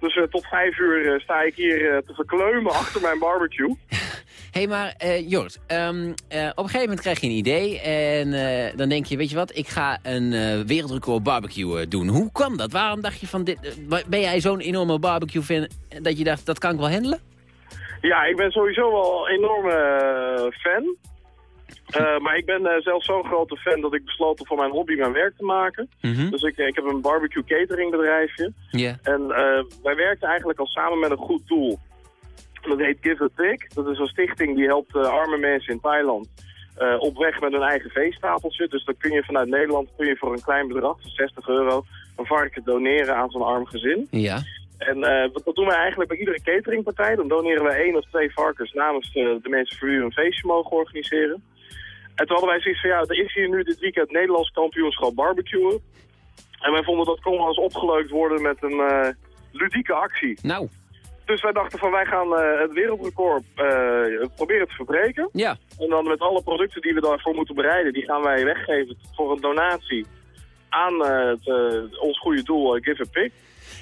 Dus tot 5 uur sta ik hier te verkleumen achter mijn barbecue. *laughs* Hé, hey, maar eh, Jort, ehm, eh, op een gegeven moment krijg je een idee en eh, dan denk je, weet je wat, ik ga een wereldrecord barbecue doen. Hoe kwam dat? Waarom dacht je van dit, ben jij zo'n enorme barbecue fan dat je dacht, dat kan ik wel handelen? Ja, ik ben sowieso wel een enorme fan. Maar ik ben eh, zelf zo'n grote fan dat ik besloot om van mijn hobby mijn werk te maken. Mhm. Dus ik, ik heb een barbecue catering bedrijfje. Ja. En wij werken eigenlijk al samen met een goed doel. Dat heet Give a Pig. Dat is een stichting die helpt eh, arme mensen in Thailand eh, op weg met hun eigen veestapeltje. Dus dan kun je vanuit Nederland kun je voor een klein bedrag, van 60 euro, een varken doneren aan zo'n arm gezin. Ja. En eh, dat doen we eigenlijk bij iedere cateringpartij. Dan doneren we één of twee varkens namens eh, de mensen voor wie we een feestje mogen organiseren. En toen hadden wij zoiets van, ja, er is hier nu dit weekend Nederlands kampioenschap barbecuen. En wij vonden dat kon wel eens opgeleukt worden met een eh, ludieke actie. Nou. Dus wij dachten van, wij gaan eh, het wereldrecord eh, proberen te verbreken. Ja. En dan met alle producten die we daarvoor moeten bereiden, die gaan wij weggeven voor een donatie aan eh, het, ons goede doel Give a Pig.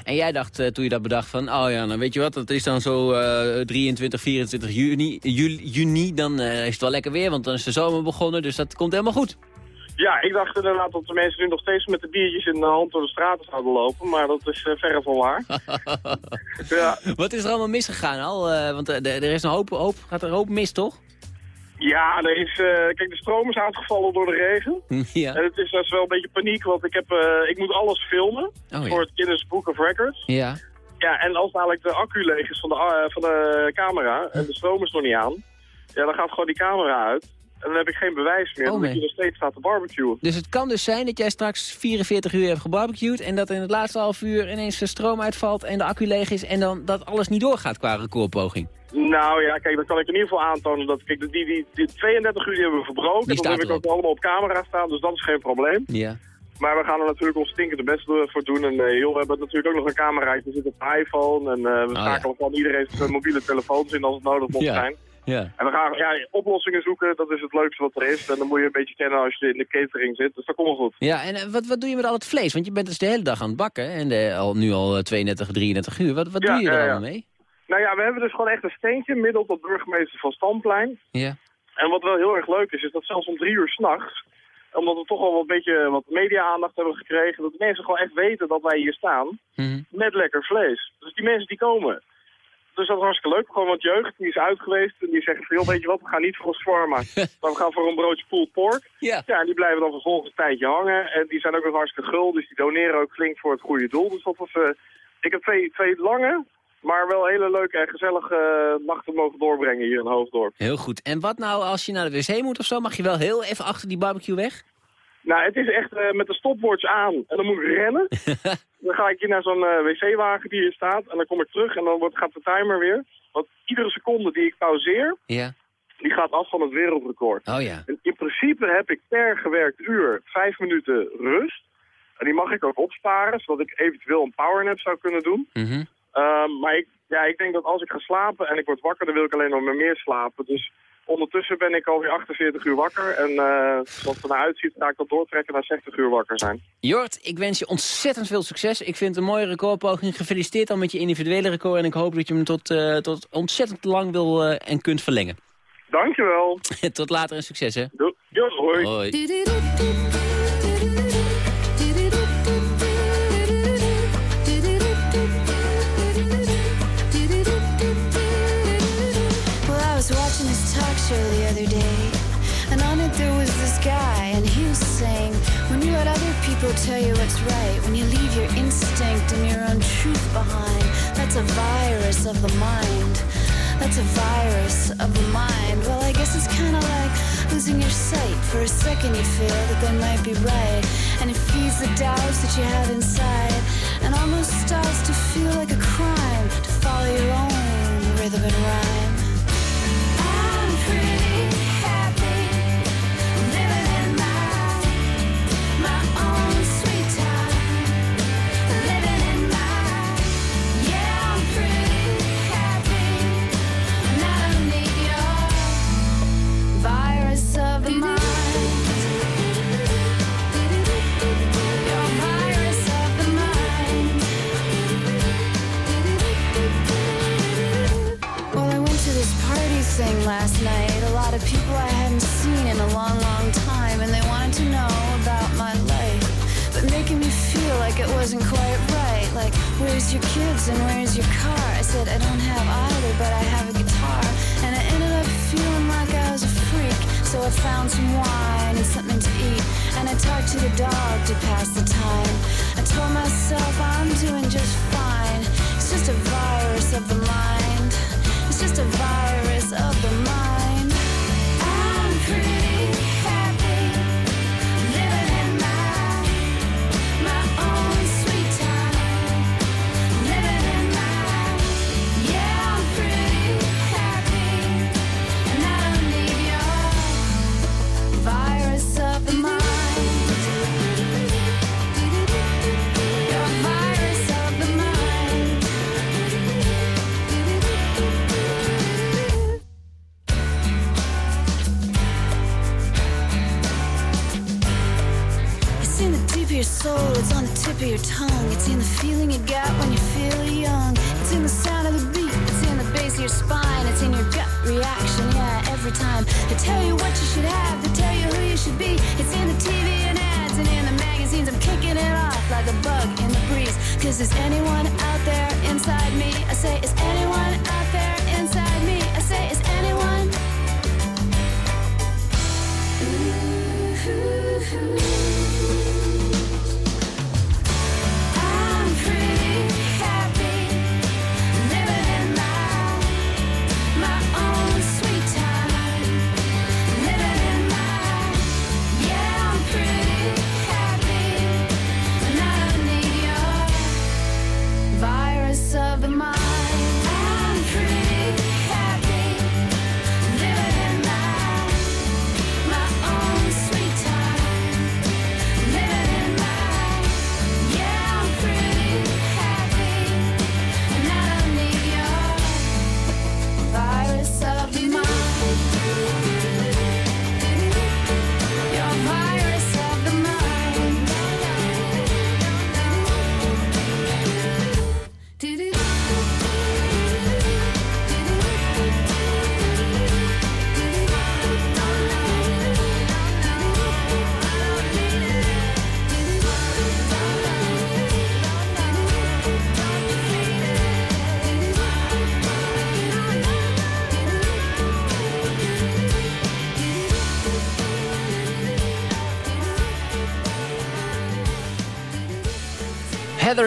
En jij dacht toen je dat bedacht van, oh ja, nou weet je wat, dat is dan zo eh 23, 24 juni, juli, juni, dan is het wel lekker weer, want dan is de zomer begonnen, dus dat komt helemaal goed. Ja, ik dacht inderdaad dat de mensen nu nog steeds met de biertjes in de hand door de straten zouden lopen, maar dat is eh, verre van waar. *laughs* ja. Wat is er allemaal misgegaan al? Eh, want eh, er er is een hoop, hoop, gaat er een hoop mis, toch? Ja, er is, kijk, de stroom is uitgevallen door de regen. *laughs* Ja. En het is, dat is wel een beetje paniek, want ik, heb, ik moet alles filmen Oh, ja. voor het Guinness Book of Records. Ja. Ja, en als dadelijk de accu leeg is van de, van de camera en de stroom is nog niet aan, ja, dan gaat gewoon die camera uit. En dan heb ik geen bewijs meer Oh, dat ik hier nog steeds sta te barbecuen. Dus het kan dus zijn dat jij straks 44 uur hebt gebarbecued... en dat in het laatste half uur ineens de stroom uitvalt en de accu leeg is... en dan dat alles niet doorgaat qua recordpoging. Nou ja, kijk, dan kan ik in ieder geval aantonen dat kijk, die, die, die 32 uur die hebben we verbroken. Die dat staat heb ik ook allemaal op camera staan, dus dat is geen probleem. Ja. Maar we gaan er natuurlijk ons stinkende best voor doen. En eh, joh, we hebben natuurlijk ook nog een cameraatje zit op de iPhone. En eh, we Oh, schakelen van iedereen zijn mobiele telefoons in als het nodig mocht Ja. zijn. Ja. En we gaan ja, oplossingen zoeken, dat is het leukste wat er is. En dan moet je een beetje kennen als je in de catering zit, dus dat komt wel goed. Ja, en eh, wat, wat doe je met al het vlees? Want je bent dus de hele dag aan het bakken. En eh, al, nu al eh, 32, 33 uur. Wat, wat Ja, doe je er allemaal mee? Nou ja, we hebben dus gewoon echt een steentje midden op dat burgemeester van Stamplein. Ja. En wat wel heel erg leuk is, is dat zelfs om drie uur s'nachts, omdat we toch al wat beetje wat media-aandacht hebben gekregen, dat mensen gewoon echt weten dat wij hier staan Mhm. met lekker vlees. Dus die mensen die komen. Dus dat is hartstikke leuk. Gewoon wat jeugd, die is uit geweest en die zeggen van, joh, weet je wat, we gaan niet voor een shawarma, *laughs* maar we gaan voor een broodje pulled pork. Ja. ja, en die blijven dan vervolgens een tijdje hangen. En die zijn ook nog hartstikke gul, dus die doneren ook flink voor het goede doel. Dus dat was, eh, ik heb twee, twee lange, maar wel hele leuke en gezellige eh, nachten mogen doorbrengen hier in Hoofddorp. Heel goed. En wat nou als je naar de wc moet of zo? Mag je wel heel even achter die barbecue weg? Nou, het is echt eh, met de stopwatch aan en dan moet ik rennen. *laughs* dan ga ik hier naar zo'n eh, wc-wagen die hier staat en dan kom ik terug en dan wordt, gaat de timer weer. Want iedere seconde die ik pauzeer, Ja. die gaat af van het wereldrecord. Oh ja. En in principe heb ik per gewerkt uur vijf minuten rust. En die mag ik ook opsparen, zodat ik eventueel een powernap zou kunnen doen. Mhm. Ehm, maar ik, ja, ik denk dat als ik ga slapen en ik word wakker, dan wil ik alleen nog meer slapen. Dus ondertussen ben ik alweer 48 uur wakker. En eh zoals het eruit ziet, ga ik dat doortrekken naar 60 uur wakker zijn. Jort, ik wens je ontzettend veel succes. Ik vind het een mooie recordpoging. Gefeliciteerd al met je individuele record. En ik hoop dat je hem tot, eh, tot ontzettend lang wil eh, en kunt verlengen. Dankjewel. *laughs* tot later en succes, hè. Doei. Jo, hoi. Hoi. Show the other day, and on it there was this guy, and he was saying, when you let other people tell you what's right, when you leave your instinct and your own truth behind, that's a virus of the mind. That's a virus of the mind. Well, I guess it's kind of like losing your sight. For a second, you feel that they might be right, and it feeds the doubts that you have inside, and almost starts to feel like a crime to follow your own rhythm and rhyme. Last night. A lot of people I hadn't seen in a long, long time, and they wanted to know about my life. But making me feel like it wasn't quite right. Like, where's your kids and where's your car? I said, I don't have either, but I have a guitar. And I ended up feeling like I was a freak. So I found some wine and something to eat. And I talked to the dog to pass the time. I told myself I'm doing just fine. It's just a virus of the mind. Just a virus of the mind. Soul, it's on the tip of your tongue. It's in the feeling you got when you feel young. It's in the sound of the beat, it's in the bass of your spine, it's in your gut reaction, yeah, every time. They tell you what you should have, they tell you who you should be. It's in the TV and ads and in the magazines. I'm kicking it off like a bug in the breeze. Cause is anyone out there inside me? I say, is anyone out there inside me? I say, is anyone? I'm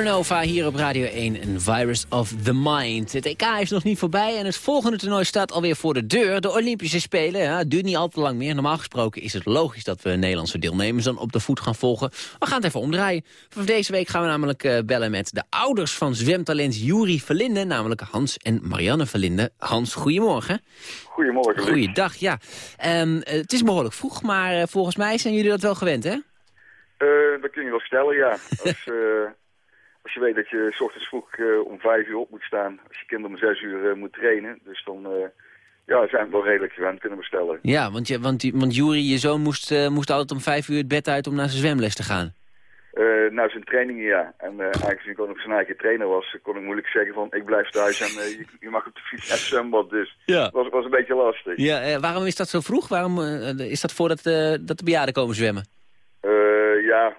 Hier op Radio 1, een virus of the mind. Het EK is nog niet voorbij en het volgende toernooi staat alweer voor de deur. De Olympische Spelen, ja, het duurt niet al te lang meer. Normaal gesproken is het logisch dat we Nederlandse deelnemers dan op de voet gaan volgen. We gaan het even omdraaien. Voor deze week gaan we namelijk uh, bellen met de ouders van zwemtalent Juri Verlinde, namelijk Hans en Marianne Verlinde. Hans, goedemorgen. Goedemorgen. Goeiedag, ja. Um, het is behoorlijk vroeg, maar uh, volgens mij zijn jullie dat wel gewend, hè? Uh, dat kun je wel stellen, ja. *laughs* Als, als je weet dat je s ochtends vroeg uh, om vijf uur op moet staan, als je kind om zes uur uh, moet trainen. Dus dan uh, ja, zijn we wel redelijk gewend, kunnen we stellen. Ja, want, je, want, want Jury, je zoon, moest, moest altijd om vijf uur het bed uit om naar zijn zwemles te gaan. nou, zijn trainingen ja. En aangezien ik ook nog zijn eigen trainer was, kon ik moeilijk zeggen van ik blijf thuis en je, je, mag op de fiets en zwembad. Dus ja. dat was, was een beetje lastig. Ja, waarom is dat zo vroeg? Waarom is dat voordat dat de bejaarden komen zwemmen? Ja,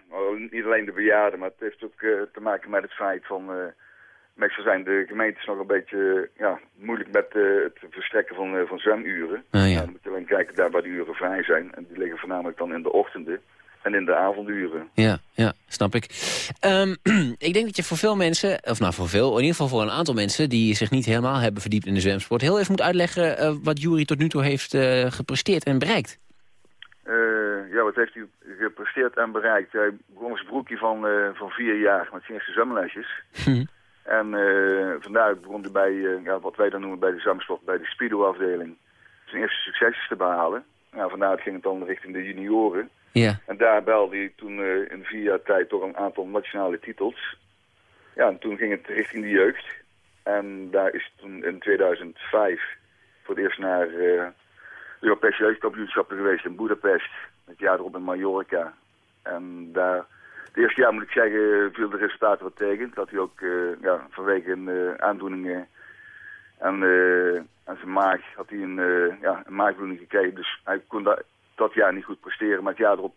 niet alleen de bejaarden, maar het heeft ook uh, te maken met het feit van... Uh, meestal zijn de gemeentes nog een beetje ja, moeilijk met het verstrekken van, van zwemuren. Ah, ja. dan moet je alleen kijken daar waar de uren vrij zijn. En die liggen voornamelijk dan in de ochtenden en in de avonduren. Ja, ja snap ik. Um, *clears throat* ik denk dat je voor veel mensen, of nou voor veel, in ieder geval voor een aantal mensen... die zich niet helemaal hebben verdiept in de zwemsport... heel even moet uitleggen wat Jury tot nu toe heeft gepresteerd en bereikt. Uh, ja, wat heeft hij gepresteerd en bereikt? Hij begon als broekje van, uh, van vier jaar met zijn eerste zwemlesjes. Hm. En uh, vandaar begon hij bij, ja, wat wij dan noemen bij de zwemsport, bij de Speedo-afdeling, zijn eerste succesjes te behalen. Ja, vandaar ging het dan richting de junioren. Ja. En daar belde hij toen in vier jaar tijd door een aantal nationale titels. Ja, en toen ging het richting de jeugd. En daar is toen in 2005 voor het eerst naar Europese jeugdkampioenschappen geweest in Budapest. Het jaar erop in Mallorca. En daar, het eerste jaar moet ik zeggen, viel de resultaten wat tegen. Dat hij ook uh, ja, vanwege een uh, aandoening aan, uh, aan zijn maag had hij een, ja, een maagbloeding gekregen. Dus hij kon dat, dat jaar niet goed presteren. Maar het jaar erop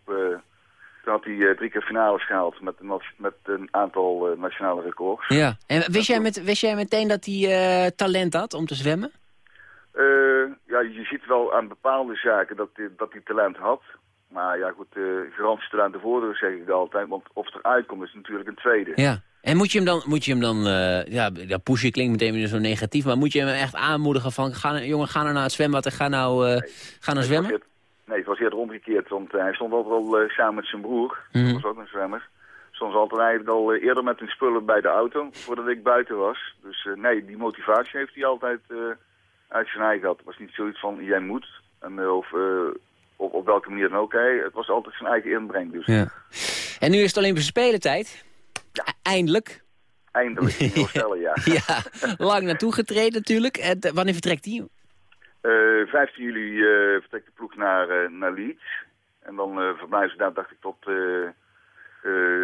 toen had hij drie keer finales gehaald met, met een aantal nationale records. Ja, en wist jij, met, wist jij meteen dat hij talent had om te zwemmen? Uh, ja, je ziet wel aan bepaalde zaken dat hij, dat hij talent had. Maar ja, goed, uh, garantie talent de voordeur zeg ik altijd. Want of het eruit komt is natuurlijk een tweede. Ja. En moet je hem dan, moet je hem dan uh, ja, ja, pushen klinkt meteen weer zo negatief. Maar moet je hem echt aanmoedigen van, ga, jongen, ga nou naar het zwembad en ga nou, uh, nee, ga nou zwemmen? Het nee, het was eerder omgekeerd. Want hij stond altijd al samen met zijn broer. Mhm. Dat was ook een zwemmer. Soms altijd eigenlijk al eerder met hun spullen bij de auto, voordat ik buiten was. Dus nee, die motivatie heeft hij altijd uit zijn eigen had. Het was niet zoiets van, jij moet. En, of op, op welke manier dan ook. Hè. Het was altijd zijn eigen inbreng. Dus. Ja. En nu is het Olympische Spelentijd. Ja. Eindelijk. Eindelijk, *laughs* heel stellen, ja. ja, lang naartoe getreden natuurlijk. En, wanneer vertrekt hij? Uh, 15 juli uh, vertrekt de ploeg naar, naar Leeds. En dan uh, verblijven ze daar, dacht ik, tot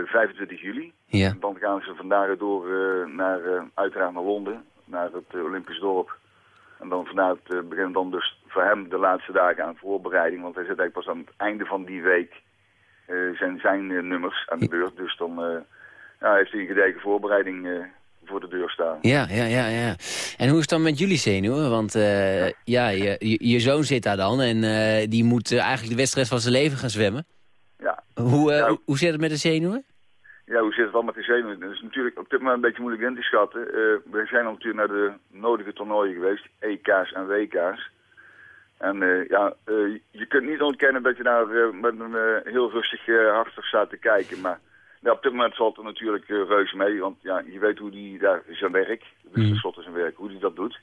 25 juli. Ja. En dan gaan ze vandaar door naar, uiteraard naar Londen. Naar het Olympisch dorp. En dan vanuit uh, begint dan dus voor hem de laatste dagen aan voorbereiding. Want hij zit eigenlijk pas aan het einde van die week uh, zijn, zijn uh, nummers aan de beurt. Dus dan ja, heeft hij een gedegen voorbereiding voor de deur staan. Ja, ja, ja, ja. En hoe is het dan met jullie zenuwen? Want ja. ja je, je, je, zoon zit daar dan en die moet eigenlijk de wedstrijd van zijn leven gaan zwemmen. Ja. Hoe, ja. hoe, hoe zit het met de zenuwen? Ja, hoe zit het dan met de zenuwen? Het is natuurlijk op dit moment een beetje moeilijk in te schatten. Uh, we zijn al natuurlijk naar de nodige toernooien geweest, EK's en WK's. En uh, ja, uh, je kunt niet ontkennen dat je daar met een heel rustig hartsticht staat te kijken. Maar ja, op dit moment valt er natuurlijk reuze mee, want ja, je weet hoe die daar zijn werk, dus tenslotte zijn werk, hoe die dat doet.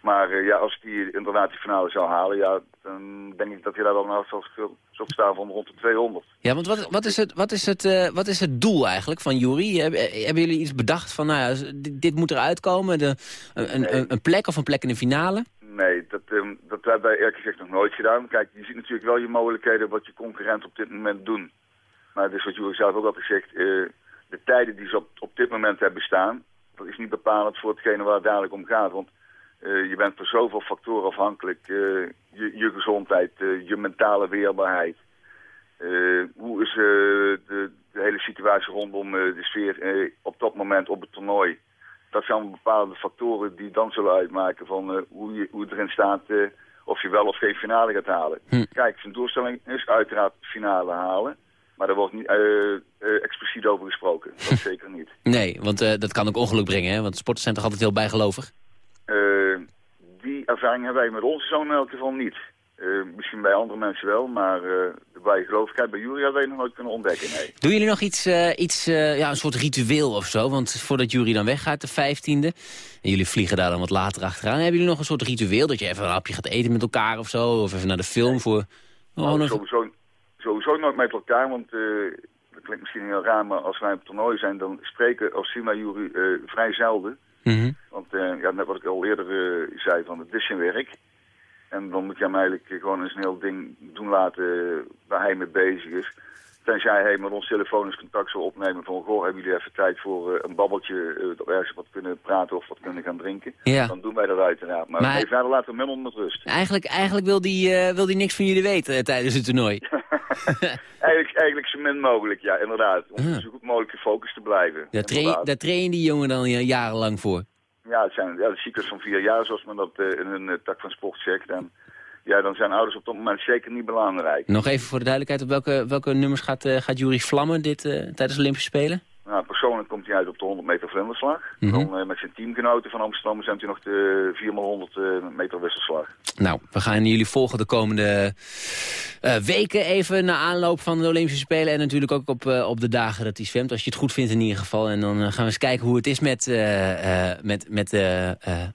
Maar ja, als die inderdaad die finale zou halen, ja, dan denk ik dat hij daar wel een hartsticht zal staan van rond de 200. Ja, want wat, wat, is, het, wat, is, het, uh, wat is het doel eigenlijk van Jury? Hebben, hebben jullie iets bedacht van, nou ja, dit, dit moet eruit komen, de, een, nee. een, een, plek of een plek in de finale? Nee, dat, um, dat hebben wij eerlijk gezegd nog nooit gedaan. Kijk, je ziet natuurlijk wel je mogelijkheden wat je concurrenten op dit moment doen. Maar dus wat Jury zelf ook zegt, uh, de tijden die ze op, op dit moment hebben staan, dat is niet bepalend voor hetgene waar het dadelijk om gaat. Want je bent voor zoveel factoren afhankelijk. Uh, je, je, gezondheid, uh, je mentale weerbaarheid. hoe is de, de, hele situatie rondom de sfeer op dat moment op het toernooi? Dat zijn bepaalde factoren die dan zullen uitmaken van hoe, je, hoe het erin staat of je wel of geen finale gaat halen. Hm. Kijk, zijn doelstelling is uiteraard finale halen. Maar daar wordt niet eh, eh, expliciet over gesproken. Dat *laughs* zeker niet. Nee, want eh, dat kan ook ongeluk brengen, hè? Want sporters zijn toch altijd heel bijgelovig? Ervaring hebben wij met onze zoon in elk geval niet. Eh, misschien bij andere mensen wel, maar eh, de bijgelovigheid bij Jury hebben wij nog nooit kunnen ontdekken. Nee. Doen jullie nog iets, eh, iets eh, ja, een soort ritueel of zo? Want voordat Jury dan weggaat, de 15e, en jullie vliegen daar dan wat later achteraan, hebben jullie nog een soort ritueel dat je even een hapje gaat eten met elkaar of zo? Of even naar de film voor... Nou, Gewoon even- sowieso, sowieso nooit met elkaar, want dat klinkt misschien heel raar, maar als wij op toernooi zijn, dan spreken of Sima Jury eh, vrij zelden. Mhm. Want eh, ja, net wat ik al eerder eh, zei, van het is zijn werk. En dan moet je hem eigenlijk gewoon eens een heel ding doen laten waar hij mee bezig is. Tenzij hij met ons telefonisch contact zou opnemen van... Goh, hebben jullie even tijd voor eh, een babbeltje, dat we ergens wat kunnen praten of wat kunnen gaan drinken? Ja. Dan doen wij dat uiteraard. Maar, Maar- nee, verder laten we hem met rust. Eigenlijk, eigenlijk wil die, eh, wil die niks van jullie weten tijdens het toernooi. *laughs* *laughs* Eigenlijk, eigenlijk zo min mogelijk, ja, inderdaad. Om zo goed mogelijk gefocust te blijven. Daar, train, Inderdaad. daar train die jongen dan ja, jarenlang voor. Ja, het zijn ja, de cyclus van vier jaar, zoals men dat in hun eh, tak van sport zegt. En ja, dan zijn ouders op dat moment zeker niet belangrijk. Nog even voor de duidelijkheid, op welke, welke nummers gaat, eh gaat Jury vlammen dit, eh, tijdens de Olympische Spelen? Nou, persoonlijk komt hij uit op de 100 meter vlinderslag. Mhm. Dan eh, met zijn teamgenoten van Amsterdam zijn hij nog de 4x100 eh, meter wisselslag. Nou, we gaan jullie volgen de komende weken even na aanloop van de Olympische Spelen. En natuurlijk ook op, op de dagen dat hij zwemt, als je het goed vindt in ieder geval. En dan gaan we eens kijken hoe het is met, met, met,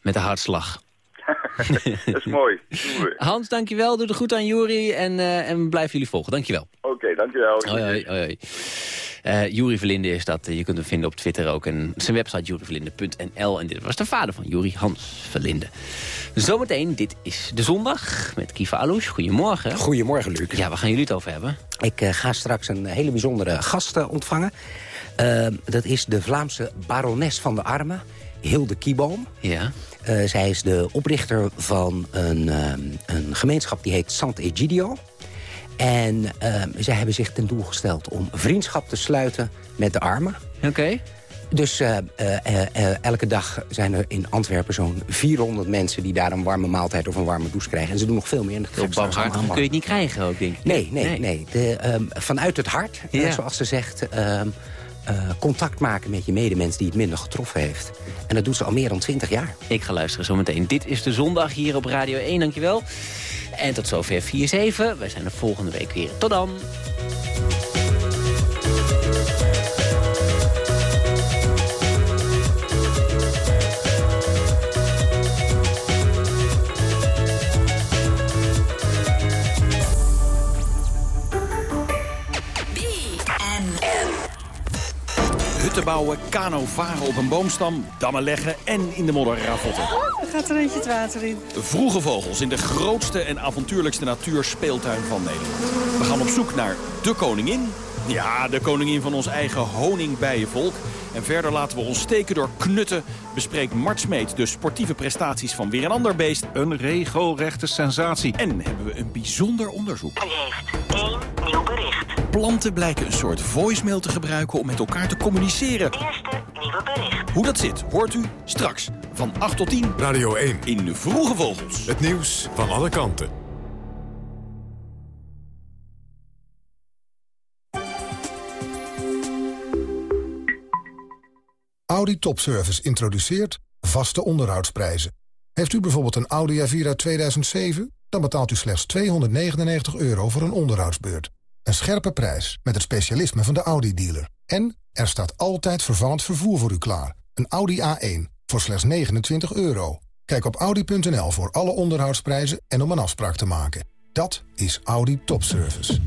met de hartslag. *laughs* dat is mooi. Hans, dankjewel. Doe het goed aan Jury en, eh, en we blijven jullie volgen. Dankjewel. Oké, dankjewel. Hoi, hoi, hoi. hoi. Eh Jury Verlinde is dat. Je kunt hem vinden op Twitter ook. En zijn website juryverlinde.nl. En dit was de vader van Jury, Hans Verlinde. Zometeen, dit is de zondag met Kiva Alouche. Goedemorgen. Goedemorgen, Luc. Ja, waar gaan jullie het over hebben? Ik eh, ga straks een hele bijzondere gast ontvangen. Dat is de Vlaamse barones van de Armen, Hilde Kieboom. Ja. Eh, zij is de oprichter van een, ehm, een gemeenschap die heet Sant'Egidio. En ehm, zij hebben zich ten doel gesteld om vriendschap te sluiten met de armen. Oké. Dus eh, eh, eh, eh, elke dag zijn er in Antwerpen zo'n 400 mensen... die daar een warme maaltijd of een warme douche krijgen. En ze doen nog veel meer. En dat Op barmhartig kun je het niet krijgen ook, denk ik. Nee, nee, nee. De, ehm, vanuit het hart, eh, Ja. zoals ze zegt... ehm, eh, contact maken met je medemens die het minder getroffen heeft. En dat doet ze al meer dan 20 jaar. Ik ga luisteren zometeen. Dit is de zondag hier op Radio 1, dankjewel. En tot zover 4-7. Wij zijn er volgende week weer. Tot dan. Hutten bouwen, kano varen op een boomstam, dammen leggen en in de modder ravotten. Er gaat er eentje het water in. Vroege vogels in de grootste en avontuurlijkste natuurspeeltuin van Nederland. We gaan op zoek naar de koningin. Ja, de koningin van ons eigen honingbijenvolk. En verder laten we ons steken door knutten. Bespreekt Mart Smeet de sportieve prestaties van weer een ander beest. Een regelrechte sensatie. En hebben we een bijzonder onderzoek. Heeft één. Planten blijken een soort voicemail te gebruiken om met elkaar te communiceren. Eerste nieuwe bericht. Hoe dat zit, hoort u straks van 8 tot 10 Radio 1. in de Vroege Vogels. Het nieuws van alle kanten. Audi Topservice introduceert vaste onderhoudsprijzen. Heeft u bijvoorbeeld een Audi A4 uit 2007? Dan betaalt u slechts 299 euro voor een onderhoudsbeurt. Een scherpe prijs met het specialisme van de Audi-dealer. En er staat altijd vervallend vervoer voor u klaar. Een Audi A1 voor slechts 29 euro. Kijk op audi.nl voor alle onderhoudsprijzen en om een afspraak te maken. Dat is Audi Topservice.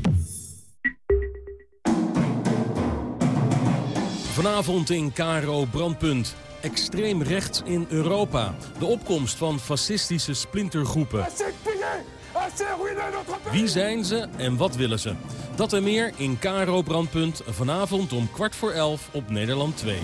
Vanavond in Karo Brandpunt. Extreem rechts in Europa. De opkomst van fascistische splintergroepen. Wie zijn ze en wat willen ze? Dat en meer in Karo Brandpunt. Vanavond om kwart voor elf op Nederland 2.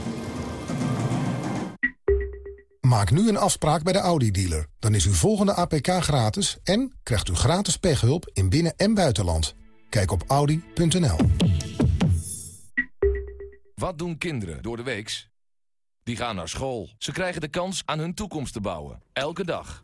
Maak nu een afspraak bij de Audi-dealer. Dan is uw volgende APK gratis en krijgt u gratis pechhulp in binnen- en buitenland. Kijk op audi.nl. Wat doen kinderen door de weeks? Die gaan naar school. Ze krijgen de kans aan hun toekomst te bouwen. Elke dag.